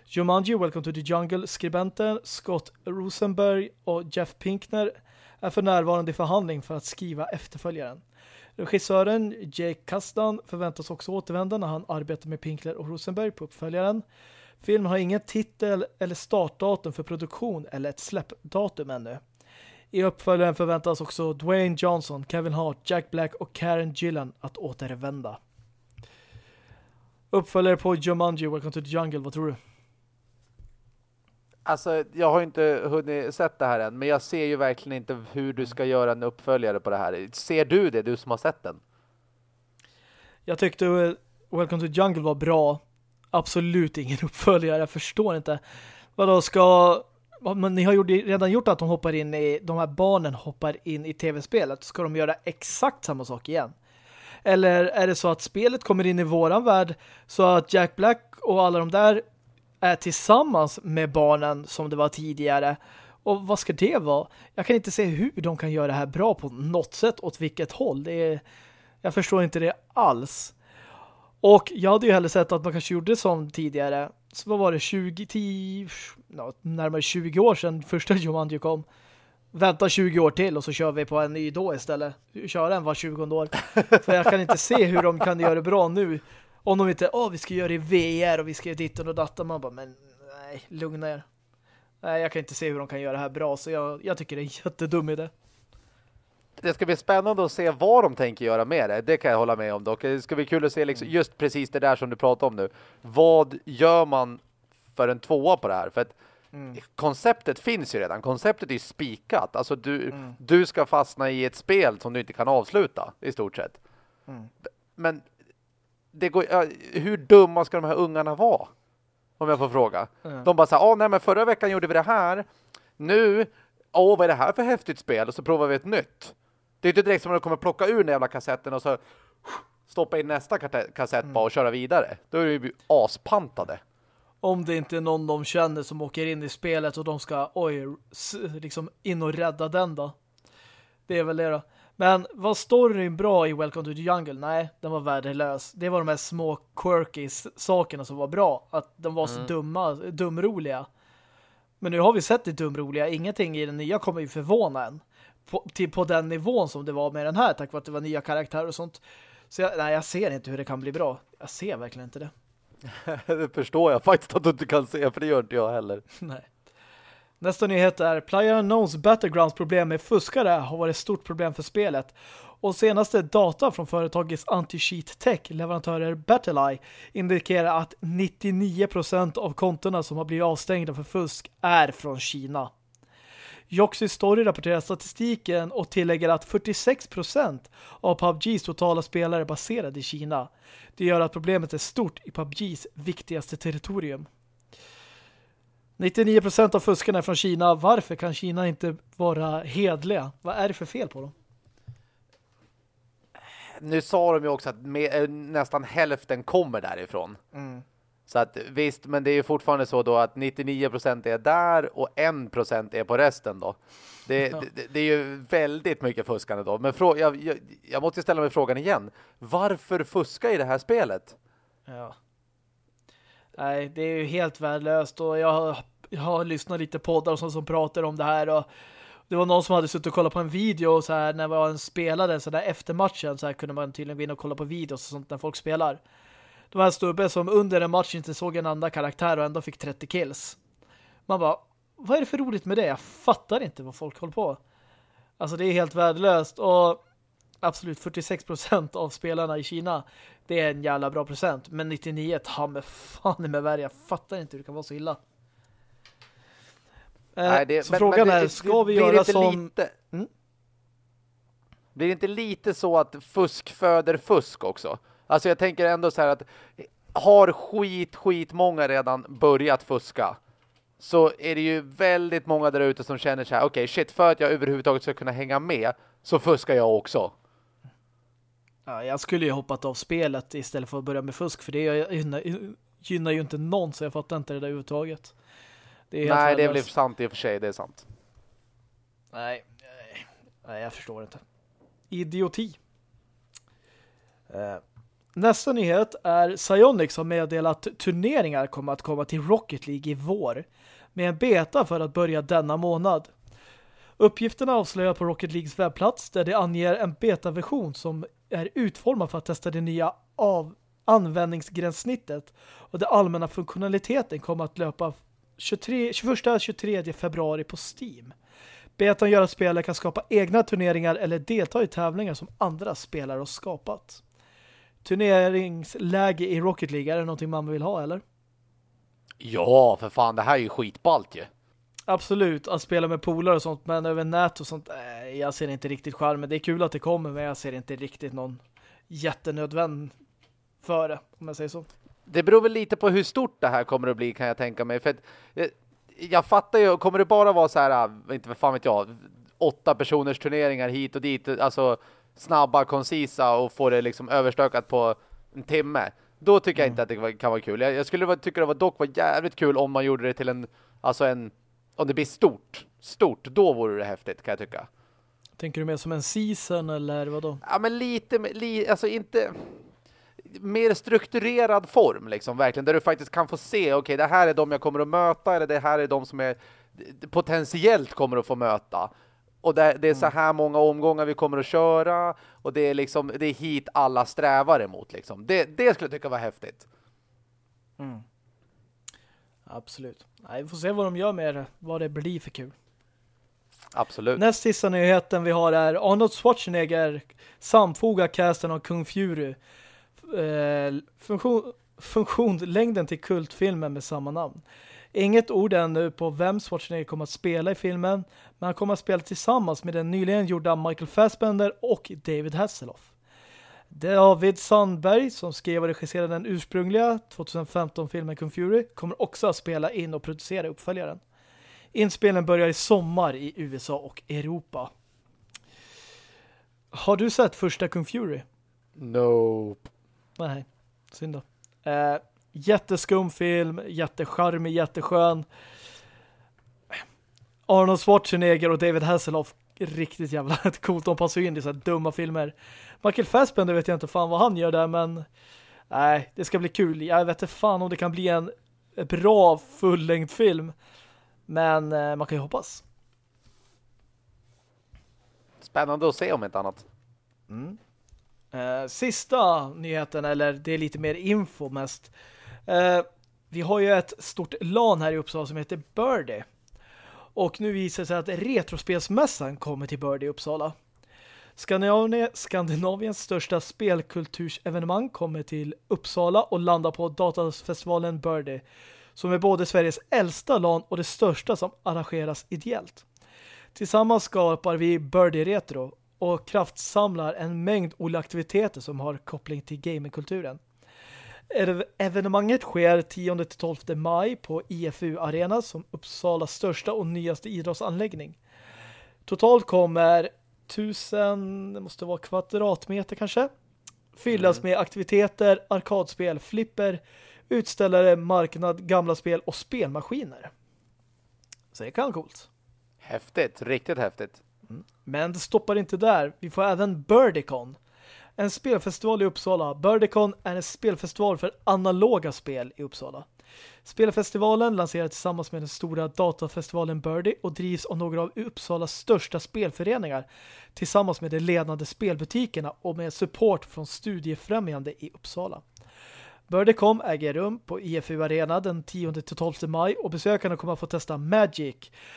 Jumanji Welcome to the Jungle skribenten Scott Rosenberg och Jeff Pinkner är för närvarande i förhandling för att skriva efterföljaren. Regissören Jake Kasdan förväntas också återvända när han arbetar med Pinkler och Rosenberg på uppföljaren. Filmen har ingen titel eller startdatum för produktion eller ett släppdatum ännu. I uppföljaren förväntas också Dwayne Johnson, Kevin Hart, Jack Black och Karen Gillan att återvända. Uppföljare på Jumanji, Welcome to the Jungle, vad tror du? Alltså, jag har inte hunnit sett det här än, men jag ser ju verkligen inte hur du ska göra en uppföljare på det här. Ser du det, du som har sett den? Jag tyckte eh, Welcome to the Jungle var bra, absolut ingen [LAUGHS] uppföljare. Jag förstår inte. Vad då ska... Men ni har gjort, redan gjort att de hoppar in i... De här barnen hoppar in i tv-spelet. Ska de göra exakt samma sak igen? Eller är det så att spelet kommer in i våran värld så att Jack Black och alla de där är tillsammans med barnen som det var tidigare? Och vad ska det vara? Jag kan inte se hur de kan göra det här bra på något sätt, åt vilket håll. Det är, jag förstår inte det alls. Och jag hade ju hellre sett att man kanske gjorde som tidigare. Så vad var det? 20, 10, no, närmare 20 år sedan första [LAUGHS] Jumanji kom. Vänta 20 år till och så kör vi på en ny då istället. Köra en var 20 år. För jag kan inte se hur de kan göra det bra nu. Om de inte, åh oh, vi ska göra det i VR och vi ska göra ditten och datten. Man bara, men nej, lugna er. Nej, jag kan inte se hur de kan göra det här bra. Så jag, jag tycker det är en jättedum idé. Det ska bli spännande att se vad de tänker göra med det. Det kan jag hålla med om dock. Det ska bli kul att se liksom, just precis det där som du pratar om nu. Vad gör man för en tvåa på det här? För att mm. konceptet finns ju redan. Konceptet är spikat. Alltså du, mm. du ska fastna i ett spel som du inte kan avsluta i stort sett. Mm. Men det går, hur dumma ska de här ungarna vara? Om jag får fråga. Mm. De bara säger, ja nej men förra veckan gjorde vi det här. Nu, åh vad är det här för häftigt spel? Och så provar vi ett nytt. Det är inte direkt som att de kommer plocka ur den jävla kassetten och så stoppa in nästa kassett bara och köra vidare. Då är ju aspantade. Om det inte är någon de känner som åker in i spelet och de ska, oj, liksom in och rädda den då. Det är väl det då. Men var storyn bra i Welcome to the Jungle? Nej, den var värdelös. Det var de här små quirky sakerna som var bra. Att de var så mm. dumma, dumroliga. Men nu har vi sett det dumroliga. Ingenting i den nya kommer ju förvåna en. På, till, på den nivån som det var med den här, tack vare att det var nya karaktärer och sånt. Så jag, nej, jag ser inte hur det kan bli bra. Jag ser verkligen inte det. [LAUGHS] det förstår jag faktiskt att du inte kan se, för det gör inte jag heller. [LAUGHS] nej. Nästa nyhet är Player Unknowns Battlegrounds problem med fuskare har varit ett stort problem för spelet. Och senaste data från företagets anti-cheat tech, leverantörer Battleye, indikerar att 99% av kontona som har blivit avstängda för fusk är från Kina. Joxy Story rapporterar statistiken och tillägger att 46% av PubGs totala spelare är baserade i Kina. Det gör att problemet är stort i PubGs viktigaste territorium. 99% av fuskarna är från Kina. Varför kan Kina inte vara hedliga? Vad är det för fel på dem? Nu sa de ju också att med, eh, nästan hälften kommer därifrån. Mm. Så att visst, men det är ju fortfarande så då att 99% är där och 1% är på resten då. Det, ja. det, det, är ju väldigt mycket fuskande då. Men jag, jag, jag måste ställa mig frågan igen. Varför fuska i det här spelet? Ja. Nej, det är ju helt värdelöst och jag har, jag har lyssnat lite poddar och sånt som pratar om det här och det var någon som hade suttit och kollat på en video så här när en spelare så där efter matchen så här kunde man tydligen gå in och kolla på videos och sånt när folk spelar. De här stubbe som under en match inte såg en andra karaktär och ändå fick 30 kills. Man bara, vad är det för roligt med det? Jag fattar inte vad folk håller på. Alltså det är helt värdelöst och absolut 46% av spelarna i Kina det är en jävla bra procent. Men 99 ta med fan med värre. Jag fattar inte hur det kan vara så illa. Eh, Nej, det, så men, frågan men det, är, ska vi göra som... Lite, mm? Blir det inte lite så att fusk föder fusk också? Alltså jag tänker ändå så här att har skit, skit många redan börjat fuska så är det ju väldigt många där ute som känner så här, okej okay, shit, för att jag överhuvudtaget ska kunna hänga med så fuskar jag också. Ja, jag skulle ju hoppat av spelet istället för att börja med fusk för det gynnar, gynnar ju inte någon så jag fattar inte det där överhuvudtaget. Det nej, det väl sant i och för sig, det är sant. Nej, nej jag förstår inte. Idioti. Uh, nästa nyhet är Psyonix har meddelat att turneringar kommer att komma till Rocket League i vår med en beta för att börja denna månad. Uppgifterna avslöjar på Rocket Leagues webbplats där det anger en betaversion som är utformad för att testa det nya av användningsgränssnittet och den allmänna funktionaliteten kommer att löpa 21-23 februari på Steam. Betan gör att spelare kan skapa egna turneringar eller delta i tävlingar som andra spelare har skapat. Turneringsläge i Rocket League, är det någonting man vill ha eller? Ja, för fan, det här är ju skitballt ju. Absolut, att spela med polare och sånt, men över nät och sånt, äh, jag ser inte riktigt charmen. Det är kul att det kommer, men jag ser inte riktigt någon jättenödvänd för det, om jag säger så. Det beror väl lite på hur stort det här kommer att bli, kan jag tänka mig. För att, jag, jag fattar ju, kommer det bara vara så här, äh, inte vad fan vet jag, åtta personers turneringar hit och dit, alltså snabba, koncisa och få det liksom överstökat på en timme. Då tycker jag inte att det kan vara kul. Jag, jag skulle tycka det var dock var jävligt kul om man gjorde det till en, alltså en, om det blir stort. Stort, då vore det häftigt kan jag tycka. Tänker du mer som en season eller vad då? Ja, men lite, li, alltså inte mer strukturerad form liksom, verkligen, där du faktiskt kan få se, okej, okay, det här är de jag kommer att möta eller det här är de som är potentiellt kommer att få möta. Och det, det är så mm. här många omgångar vi kommer att köra och det är liksom, det är hit alla strävar emot liksom. Det, det skulle jag tycka var häftigt. Mm. Absolut. Nej, vi får se vad de gör med det, vad det blir för kul. Absolut. Näst sista nyheten vi har är Arnold Schwarzenegger samfogar casten av Kung Fury. Eh, funktion, funktionslängden till kultfilmen med samma namn. Inget ord ännu på vem Schwarzenegger kommer att spela i filmen, men han kommer att spela tillsammans med den nyligen gjorda Michael Fassbender och David Hasselhoff. David Sandberg, som skrev och regisserade den ursprungliga 2015-filmen Kung Fury, kommer också att spela in och producera uppföljaren. Inspelningen börjar i sommar i USA och Europa. Har du sett första Kung Fury? Nope. Nej, synd då. Eh, jätteskum film, jättecharmig, jätteskön. Arnold Schwarzenegger och David Hasselhoff riktigt jävla [LAUGHS] coolt. De passar in i så här dumma filmer. Michael Fassbender vet jag inte fan vad han gör där, men nej, det ska bli kul. Jag vet inte fan om det kan bli en bra fullängd film. Men eh, man kan ju hoppas. Spännande att se om inte annat. Mm. Eh, sista nyheten, eller det är lite mer info mest. Eh, vi har ju ett stort LAN här i Uppsala som heter Birdie. Och nu visar det sig att Retrospelsmässan kommer till Birdie i Uppsala. Skandinavien, Skandinaviens största spelkultursevenemang kommer till Uppsala och landar på datafestivalen Birdie som är både Sveriges äldsta LAN och det största som arrangeras ideellt. Tillsammans skapar vi Birdie Retro och kraftsamlar en mängd olika aktiviteter som har koppling till gamingkulturen. Evenemanget sker 10-12 maj på IFU Arena som Uppsalas största och nyaste idrottsanläggning. Totalt kommer tusen, det måste vara kvadratmeter kanske, fyllas mm. med aktiviteter, arkadspel, flipper, utställare, marknad, gamla spel och spelmaskiner. Så det kan coolt. Häftigt, riktigt häftigt. Mm. Men det stoppar inte där. Vi får även Birdicon. En spelfestival i Uppsala. Birdicon är en spelfestival för analoga spel i Uppsala. Spelfestivalen lanseras tillsammans med den stora datafestivalen Birdie och drivs av några av Uppsalas största spelföreningar tillsammans med de ledande spelbutikerna och med support från studiefrämjande i Uppsala. Birdicom äger rum på IFU Arena den 10-12 maj och besökarna kommer att få testa Magic,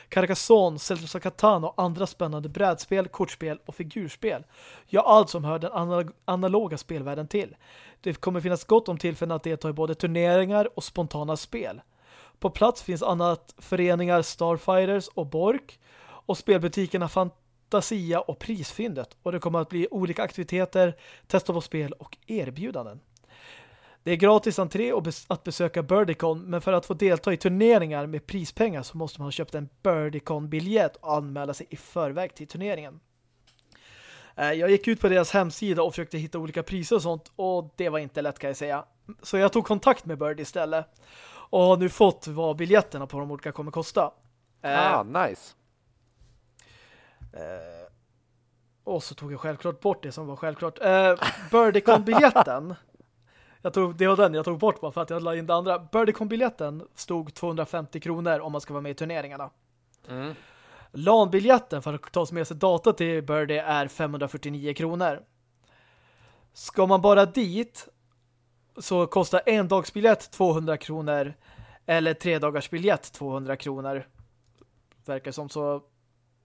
Carcassonne, Celtics of Catan och andra spännande brädspel, kortspel och figurspel. Ja, allt som hör den analoga spelvärlden till. Det kommer finnas gott om tillfällen att delta i både turneringar och spontana spel. På plats finns annat föreningar Starfighters och Bork och spelbutikerna Fantasia och Prisfyndet och det kommer att bli olika aktiviteter, testa på spel och erbjudanden. Det är gratis entré att besöka Birdicon men för att få delta i turneringar med prispengar så måste man ha köpt en Birdicon-biljett och anmäla sig i förväg till turneringen. Eh, jag gick ut på deras hemsida och försökte hitta olika priser och sånt och det var inte lätt kan jag säga. Så jag tog kontakt med Bird istället och har nu fått vad biljetterna på de olika kommer kosta. Eh, ah, nice. Eh, och så tog jag självklart bort det som var självklart. Birdicon-biljetten [LAUGHS] Jag tog, det var den jag tog bort bara för att jag la in det andra. Birdicon-biljetten stod 250 kronor om man ska vara med i turneringarna. Mm. LAN-biljetten för att ta med sig data till Birdie är 549 kronor. Ska man bara dit så kostar en dagsbiljett 200 kronor eller tre dagars biljett 200 kronor. Verkar som så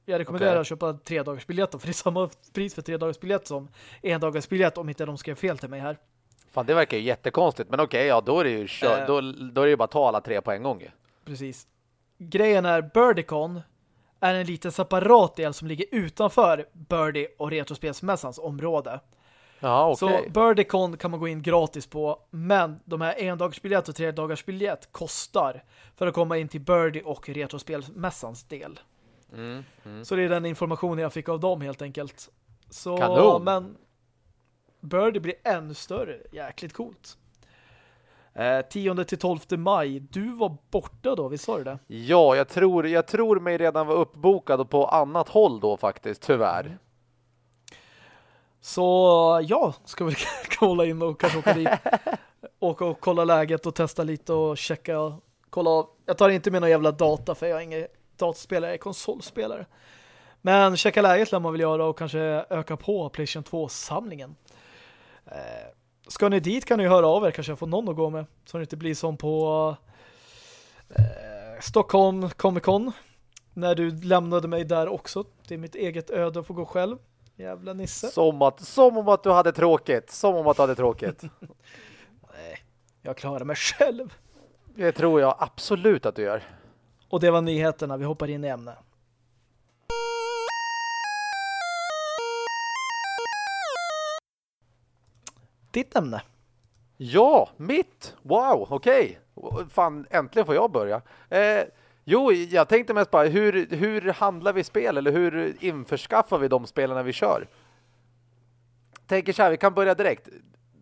jag rekommenderar okay. att köpa tre dagars biljett för det är samma pris för tre dagars biljett som en dagars biljett om inte de skrev fel till mig här. Fan, det verkar ju jättekonstigt. Men okej, okay, ja, då är det ju kör, äh, då, då är det ju bara att ta alla tre på en gång. Precis. Grejen är Birdicon är en liten separat del som ligger utanför Birdie och Retrospelsmässans område. Ja, okay. Så Birdicon kan man gå in gratis på, men de här en dagars biljett och tre dagars biljett kostar för att komma in till Birdie och Retrospelsmässans del. Mm, mm. Så det är den informationen jag fick av dem helt enkelt. Så, Kanon. men bör det bli ännu större. Jäkligt coolt. Eh, 10 till 12 maj. Du var borta då, visst var det det? Ja, jag tror, jag tror mig redan var uppbokad och på annat håll då faktiskt, tyvärr. Så ja, ska vi [LAUGHS] kolla in och kanske åka dit. [LAUGHS] Åka och kolla läget och testa lite och checka. Kolla av. Jag tar inte med någon jävla data för jag är ingen dataspelare, jag är konsolspelare. Men checka läget lär man väl göra och kanske öka på PlayStation 2-samlingen. Eh, ska ni dit kan ni höra av er, kanske jag får någon att gå med. Så det inte blir som på eh, Stockholm Comic Con. När du lämnade mig där också. Det är mitt eget öde att få gå själv. Jävla nisse. Som, att, som om att du hade tråkigt. Som om att du hade tråkigt. [LAUGHS] Nej, jag klarar mig själv. Det tror jag absolut att du gör. Och det var nyheterna. Vi hoppar in i ämne. Ditt ämne. Ja, mitt! Wow, okej. Fan, äntligen får jag börja. Eh, jo, jag tänkte mest bara, hur, hur handlar vi spel? Eller hur införskaffar vi de spelarna vi kör? Tänker så här, vi kan börja direkt.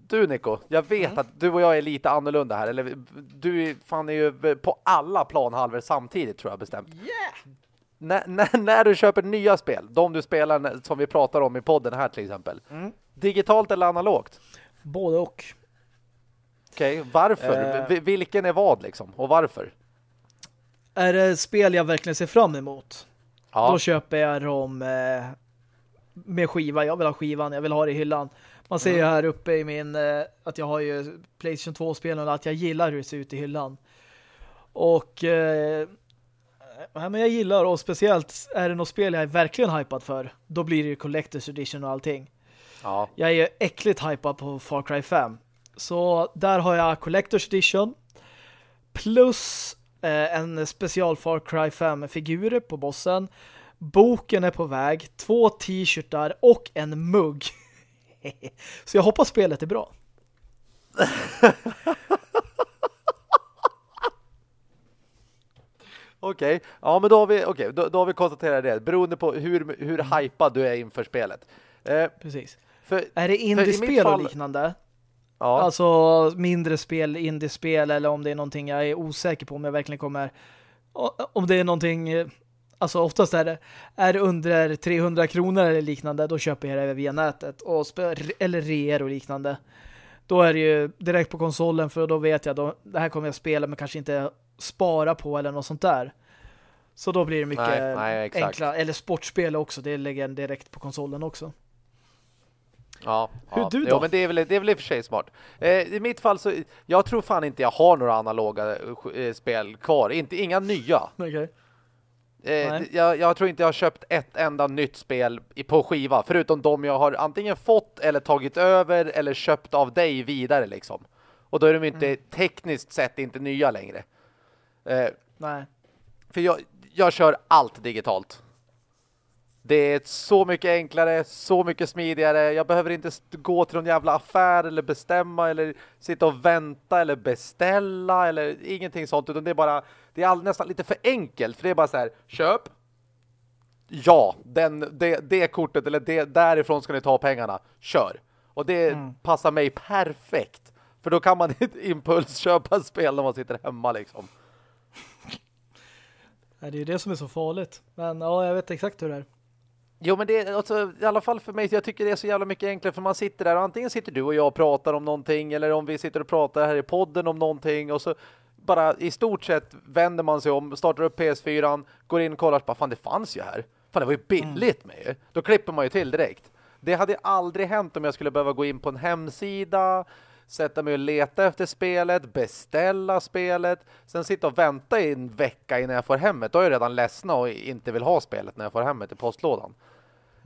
Du Nico, jag vet Mm. att du och jag är lite annorlunda här. Eller du fan är ju på alla planhalvor samtidigt tror jag bestämt. Yeah! När, när, när du köper nya spel, de du spelar som vi pratar om i podden här till exempel. Mm. Digitalt eller analogt? Både och. Okej, varför? Eh. Vi- Vilken är vad liksom? Och varför? Är det spel jag verkligen ser fram emot? Ja, Då köper jag dem eh, med skiva. Jag vill ha skivan, jag vill ha det i hyllan. Man ser ju här uppe i min eh, att jag har ju Playstation 2-spelen och att jag gillar hur det ser ut i hyllan. Och eh, men jag gillar och speciellt är det något spel jag är verkligen hypad för. Då blir det ju Collector's Edition och allting. Ja. Jag är ju äckligt hypad på Far Cry 5. Så där har jag Collector's Edition plus eh, en special Far Cry 5-figurer på bossen. Boken är på väg, två t-shirtar och en mugg. [LAUGHS] Så jag hoppas spelet är bra. [LAUGHS] Okej, ja men då har vi, okej, då, då har vi konstaterat det. Beroende på hur, hur hypad du är inför spelet. Eh, Precis. För, Är det indiespel fall- och liknande? ja, Alltså mindre spel, indiespel eller om det är någonting jag är osäker på om jag verkligen kommer om det är någonting eh, alltså oftast är det är det under 300 kronor eller liknande då köper jag det via nätet och eller reor och liknande. Då är det ju direkt på konsolen för då vet jag då, det här kommer jag spela men kanske inte spara på eller något sånt där. Så då blir det mycket Nej, nej, enkla eller sportspel också, det lägger jag direkt på konsolen också. Ja, hur ja. du Jo, då? men det är väl, det är väl i och för sig smart. Eh, I mitt fall så, jag tror fan inte jag har några analoga eh, spel kvar. Inte, inga nya. [LAUGHS] Okej. Eh, jag, jag tror inte jag har köpt ett enda nytt spel i- på skiva. Förutom de jag har antingen fått eller tagit över eller köpt av dig vidare liksom. Och då är de inte Mm. tekniskt sett inte nya längre. Eh, Nej. för jag, jag kör allt digitalt. Det är så mycket enklare, så mycket smidigare. Jag behöver inte gå till någon jävla affär eller bestämma eller sitta och vänta eller beställa eller ingenting sånt. Utan det är bara, det är all, nästan lite för enkelt. För det är bara så här, köp. Ja, den, det, det kortet eller det, därifrån ska ni ta pengarna. Kör. Och det Mm. passar mig perfekt. För då kan man [LAUGHS] inte impulsköpa spel när man sitter hemma liksom. [LAUGHS] Nej, det är ju det som är så farligt. Men ja, jag vet exakt hur det är. Jo men det är alltså, i alla fall för mig, jag tycker det är så jävla mycket enklare för man sitter där och antingen sitter du och jag och pratar om någonting eller om vi sitter och pratar här i podden om någonting och så bara i stort sett vänder man sig om, startar upp PS4, går in och kollar bara fan det fanns ju här. Fan det var ju billigt med ju. Då klipper man ju till direkt. Det hade aldrig hänt om jag skulle behöva gå in på en hemsida, sätta mig och leta efter spelet, beställa spelet, sen sitta och vänta i en vecka innan jag får hemmet. Då är jag redan ledsna och inte vill ha spelet när jag får hemmet i postlådan.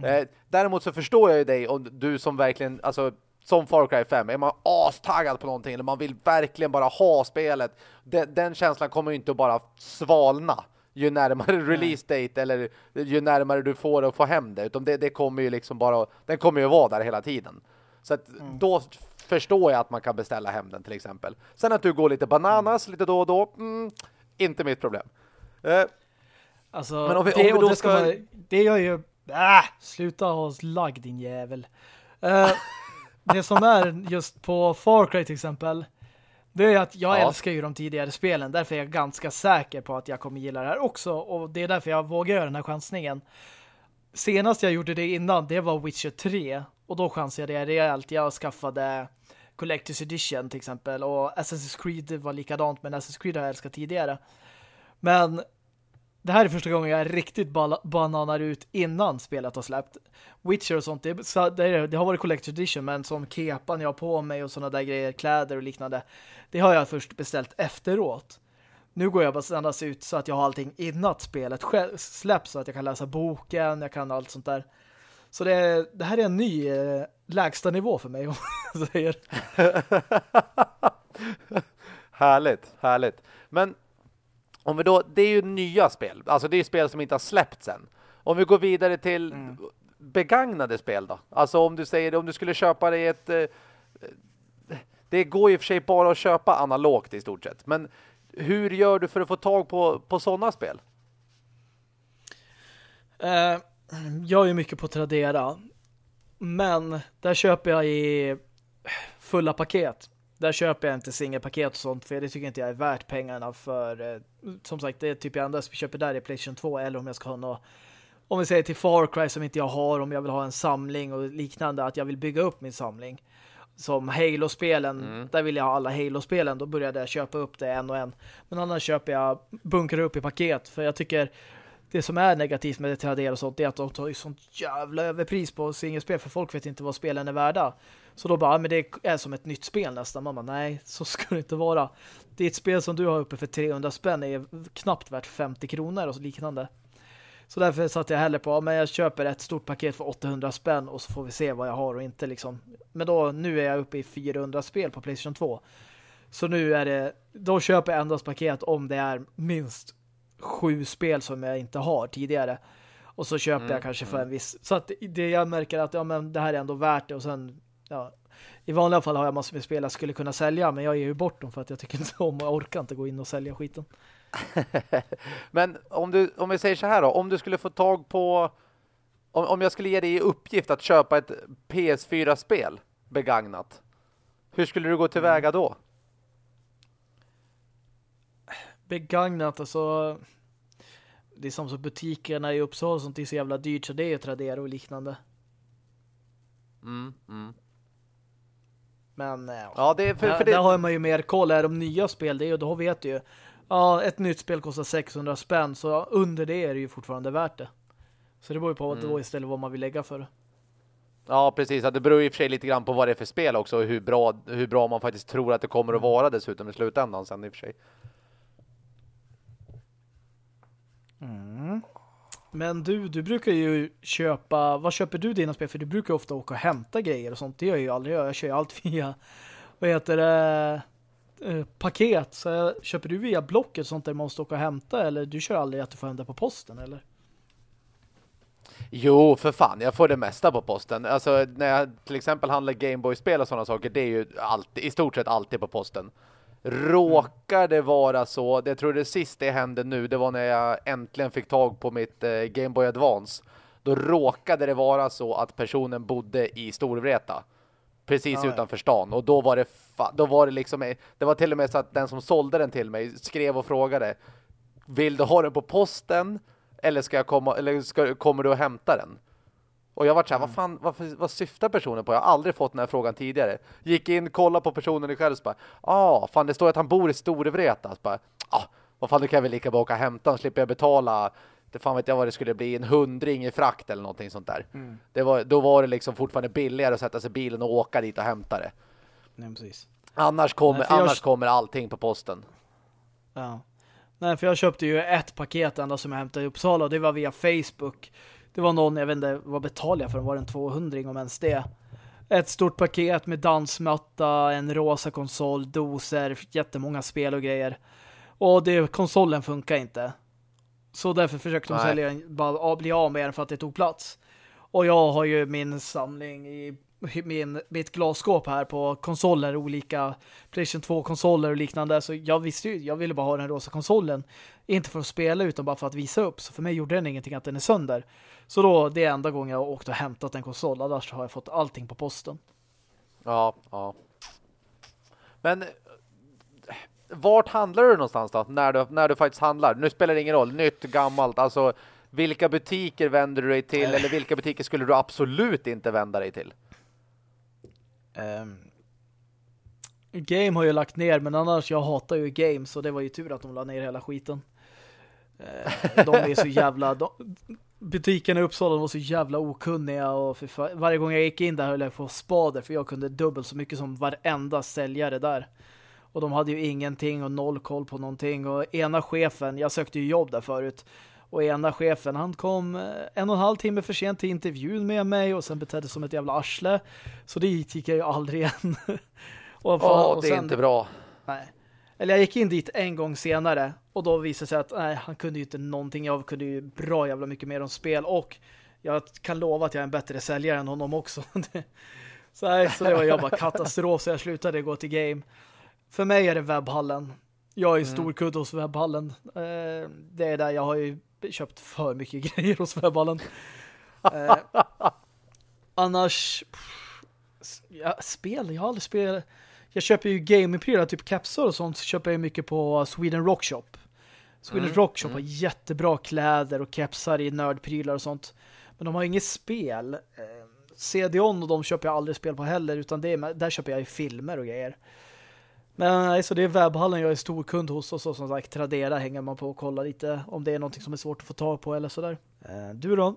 Eh, däremot så förstår jag ju dig om du som verkligen, alltså som Far Cry 5, är man astaggad på någonting eller man vill verkligen bara ha spelet. Den, den känslan kommer ju inte att bara svalna ju närmare [LAUGHS] release date eller ju närmare du får att få hem det. Utan det, det kommer ju liksom bara, den kommer ju vara där hela tiden. Så att då förstår jag att man kan beställa hem den till exempel. Sen att du går lite bananas lite då och då, mm, inte mitt problem. Eh, Alltså, Men om vi- det, om vi och då det, ska ska- man, det gör ju Äh, sluta ha lagg din jävel. Uh, [LAUGHS] det som är just på Far Cry till exempel det är att jag ja. älskar ju de tidigare spelen. Därför är jag ganska säker på att jag kommer gilla det här också. Och det är därför jag vågar göra den här chansningen. Senast jag gjorde det innan, det var Witcher 3. Och då chansade jag rejält. Jag skaffade Collector's Edition till exempel. Och Assassin's Creed var likadant, men Assassin's Creed har jag älskat tidigare. Men det här är första gången jag riktigt bananar ut innan spelet har släppt. Witcher och sånt, det, det, det har varit Collector's Edition, men som kepan jag har på mig och sådana där grejer, kläder och liknande, det har jag först beställt efteråt. Nu går jag bara endast ut så att jag har allting innan spelet släpps så att jag kan läsa boken, jag kan allt sånt där. Så det, det här är en ny eh, lägsta nivå för mig, [LAUGHS] om säger. [LAUGHS] härligt, härligt. Men om vi då, det är ju nya spel. Alltså det är spel som inte har släppts än. Om vi går vidare till mm. begagnade spel då. Alltså om du säger om du skulle köpa dig ett... Eh, det går ju för sig bara att köpa analogt i stort sett. Men hur gör du för att få tag på, på sådana spel? Uh, jag är mycket på Tradera. Men där köper jag i fulla paket. Där köper jag inte singelpaket och sånt för det tycker inte jag är värt pengarna för eh, som sagt det är typ jag endast köper där i Playstation 2 eller om jag ska ha något om vi säger till Far Cry som inte jag har om jag vill ha en samling och liknande att jag vill bygga upp min samling som Halo-spelen, mm. där vill jag ha alla Halo-spelen då började jag köpa upp det en och en men annars köper jag bunkrar upp i paket för jag tycker det som är negativt med det Tradera och sånt är att de tar ju sånt jävla överpris på singelspel för folk vet inte vad spelen är värda. Så då bara, men det är som ett nytt spel nästan. Mamma, nej, så ska det inte vara. Det är ett spel som du har uppe för 300 spänn är knappt värt 50 kronor och liknande. Så därför satt jag heller på, men jag köper ett stort paket för 800 spänn och så får vi se vad jag har och inte liksom. Men då, nu är jag uppe i 400 spel på Playstation 2. Så nu är det, då köper jag endast paket om det är minst sju spel som jag inte har tidigare. Och så köper mm, jag kanske för en mm. viss... Så att det jag märker att ja, men det här är ändå värt det och sen ja, i vanliga fall har jag massor med spel jag skulle kunna sälja men jag ger ju bort dem för att jag tycker inte om och orkar inte gå in och sälja skiten. [LAUGHS] men om du om vi säger så här då, om du skulle få tag på om, om jag skulle ge dig i uppgift att köpa ett PS4-spel begagnat hur skulle du gå tillväga då? Begagnat, alltså det är som så butikerna i Uppsala som är så jävla dyrt så det är ju Tradera och liknande. Mm, mm. Men eh, ja, det för, för det... där har man ju mer koll. Är de nya spel, det är ju, då vet du ju. Ja, ett nytt spel kostar 600 spänn. Så under det är det ju fortfarande värt det. Så det beror ju på mm. då istället vad man vill lägga för. Ja, precis. Det beror ju för sig lite grann på vad det är för spel också. Och hur bra, hur bra man faktiskt tror att det kommer att vara dessutom i slutändan sen i och för sig. Mm. Men du, du brukar ju köpa, vad köper du dina spel? För du brukar ofta åka och hämta grejer och sånt. Det gör jag ju aldrig. Jag kör ju allt [LAUGHS] via, vad heter det, eh, paket. Så köper du via Blocket och sånt där man måste åka och hämta? Eller du kör aldrig att du får hämta på posten, eller? Jo, för fan. Jag får det mesta på posten. Alltså, när jag till exempel handlar Gameboy-spel och sådana saker, det är ju alltid, i stort sett alltid på posten. Råkar det vara så, det tror det sist det hände nu, det var när jag äntligen fick tag på mitt eh, Game Boy Advance. Då råkade det vara så att personen bodde i Storvreta. Precis ah, utanför stan. Och då var det då var det liksom det var till och med så att den som sålde den till mig skrev och frågade Vill du ha den på posten? Eller ska jag komma eller ska, kommer du att hämta den? Och jag var så här, mm. vad fan, vad, vad syftar personen på? Jag har aldrig fått den här frågan tidigare. Gick in, kolla på personen själv och bara, ah, fan det står att han bor i Storevreta. Så bara, ah, vad fan, då kan jag väl lika bra åka och hämta den, slipper jag betala, det fan vet jag vad det skulle bli, en hundring i frakt eller någonting sånt där. Mm. Det var, då var det liksom fortfarande billigare att sätta sig i bilen och åka dit och hämta det. Nej, precis. Annars kommer, Nej, annars jag... kommer allting på posten. Ja. Nej, för jag köpte ju ett paket ända som jag hämtade i Uppsala och det var via Facebook. Det var någon, jag vet inte, vad betalade jag för den? Var en 200 om ens det? Ett stort paket med dansmatta, en rosa konsol, doser, jättemånga spel och grejer. Och det, konsolen funkar inte. Så därför försökte de sälja bara bli av med den för att det tog plats. Och jag har ju min samling i min, mitt glasskåp här på konsoler, olika PlayStation 2-konsoler och liknande. Så jag visste ju, jag ville bara ha den rosa konsolen. Inte för att spela utan bara för att visa upp. Så för mig gjorde den ingenting att den är sönder. Så då, det är enda gången jag har åkt och hämtat en konsol. Annars har jag fått allting på posten. Ja, ja. Men vart handlar du någonstans då? När du, när du faktiskt handlar? Nu spelar det ingen roll. Nytt, gammalt. Alltså, vilka butiker vänder du dig till? Eller vilka butiker skulle du absolut inte vända dig till? Um, Game har ju lagt ner, men annars jag hatar ju Game så det var ju tur att de la ner hela skiten. Uh, de är så jävla... De, butikerna i Uppsala var så jävla okunniga och för, varje gång jag gick in där höll jag på spader för jag kunde dubbelt så mycket som varenda säljare där. Och de hade ju ingenting och noll koll på någonting. Och ena chefen, jag sökte ju jobb där förut. Och ena chefen, han kom eh, en och en halv timme för sent till intervjun med mig och sen betedde som ett jävla arsle. Så dit gick jag ju aldrig igen. [LAUGHS] fan, oh, det är sen, inte bra. Nej. Eller jag gick in dit en gång senare och då visade det sig att nej, han kunde ju inte någonting. Jag kunde ju bra jävla mycket mer om spel och jag kan lova att jag är en bättre säljare än honom också. [LAUGHS] så, nej, så det var jag bara katastrof så jag slutade gå till game. För mig är det webbhallen. Jag är mm. stor kudd hos webbhallen. Eh, det är där jag har ju köpt för mycket [LAUGHS] grejer hos webbhallen. Eh, [LAUGHS] annars ja, spel, jag har aldrig spelat jag köper ju gamingprylar, typ kapsar och sånt köper jag mycket på Sweden Rock Shop. Sweden mm. Rock Shop mm. har jättebra kläder och kepsar i nördprylar och sånt. Men de har inget spel. Eh, CD-ON och de köper jag aldrig spel på heller utan det är, där köper jag ju filmer och grejer. Men nej, så det är webbhallen jag är stor kund hos och så som sagt Tradera hänger man på och kollar lite om det är något som är svårt att få tag på eller sådär. Eh, du då?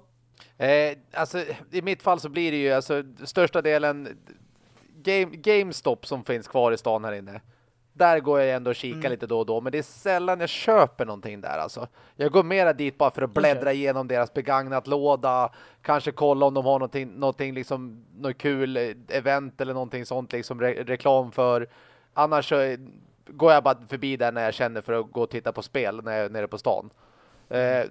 Eh, alltså i mitt fall så blir det ju alltså största delen Game, GameStop som finns kvar i stan här inne. Där går jag ändå och kikar mm. lite då och då. Men det är sällan jag köper någonting där alltså. Jag går mera dit bara för att bläddra okay. igenom deras begagnat låda. Kanske kolla om de har någonting, någonting liksom, något kul event eller någonting sånt liksom re reklam för. Annars så går jag bara förbi där när jag känner för att gå och titta på spel när jag är nere på stan. Eh,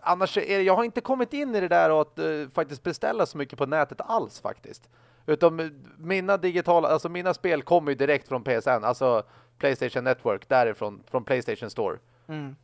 annars är det, jag har inte kommit in i det där och att uh, faktiskt beställa så mycket på nätet alls faktiskt. Utom mina digitala, alltså mina spel kommer ju direkt från PSN, alltså Playstation Network, därifrån, från Playstation Store. Mm.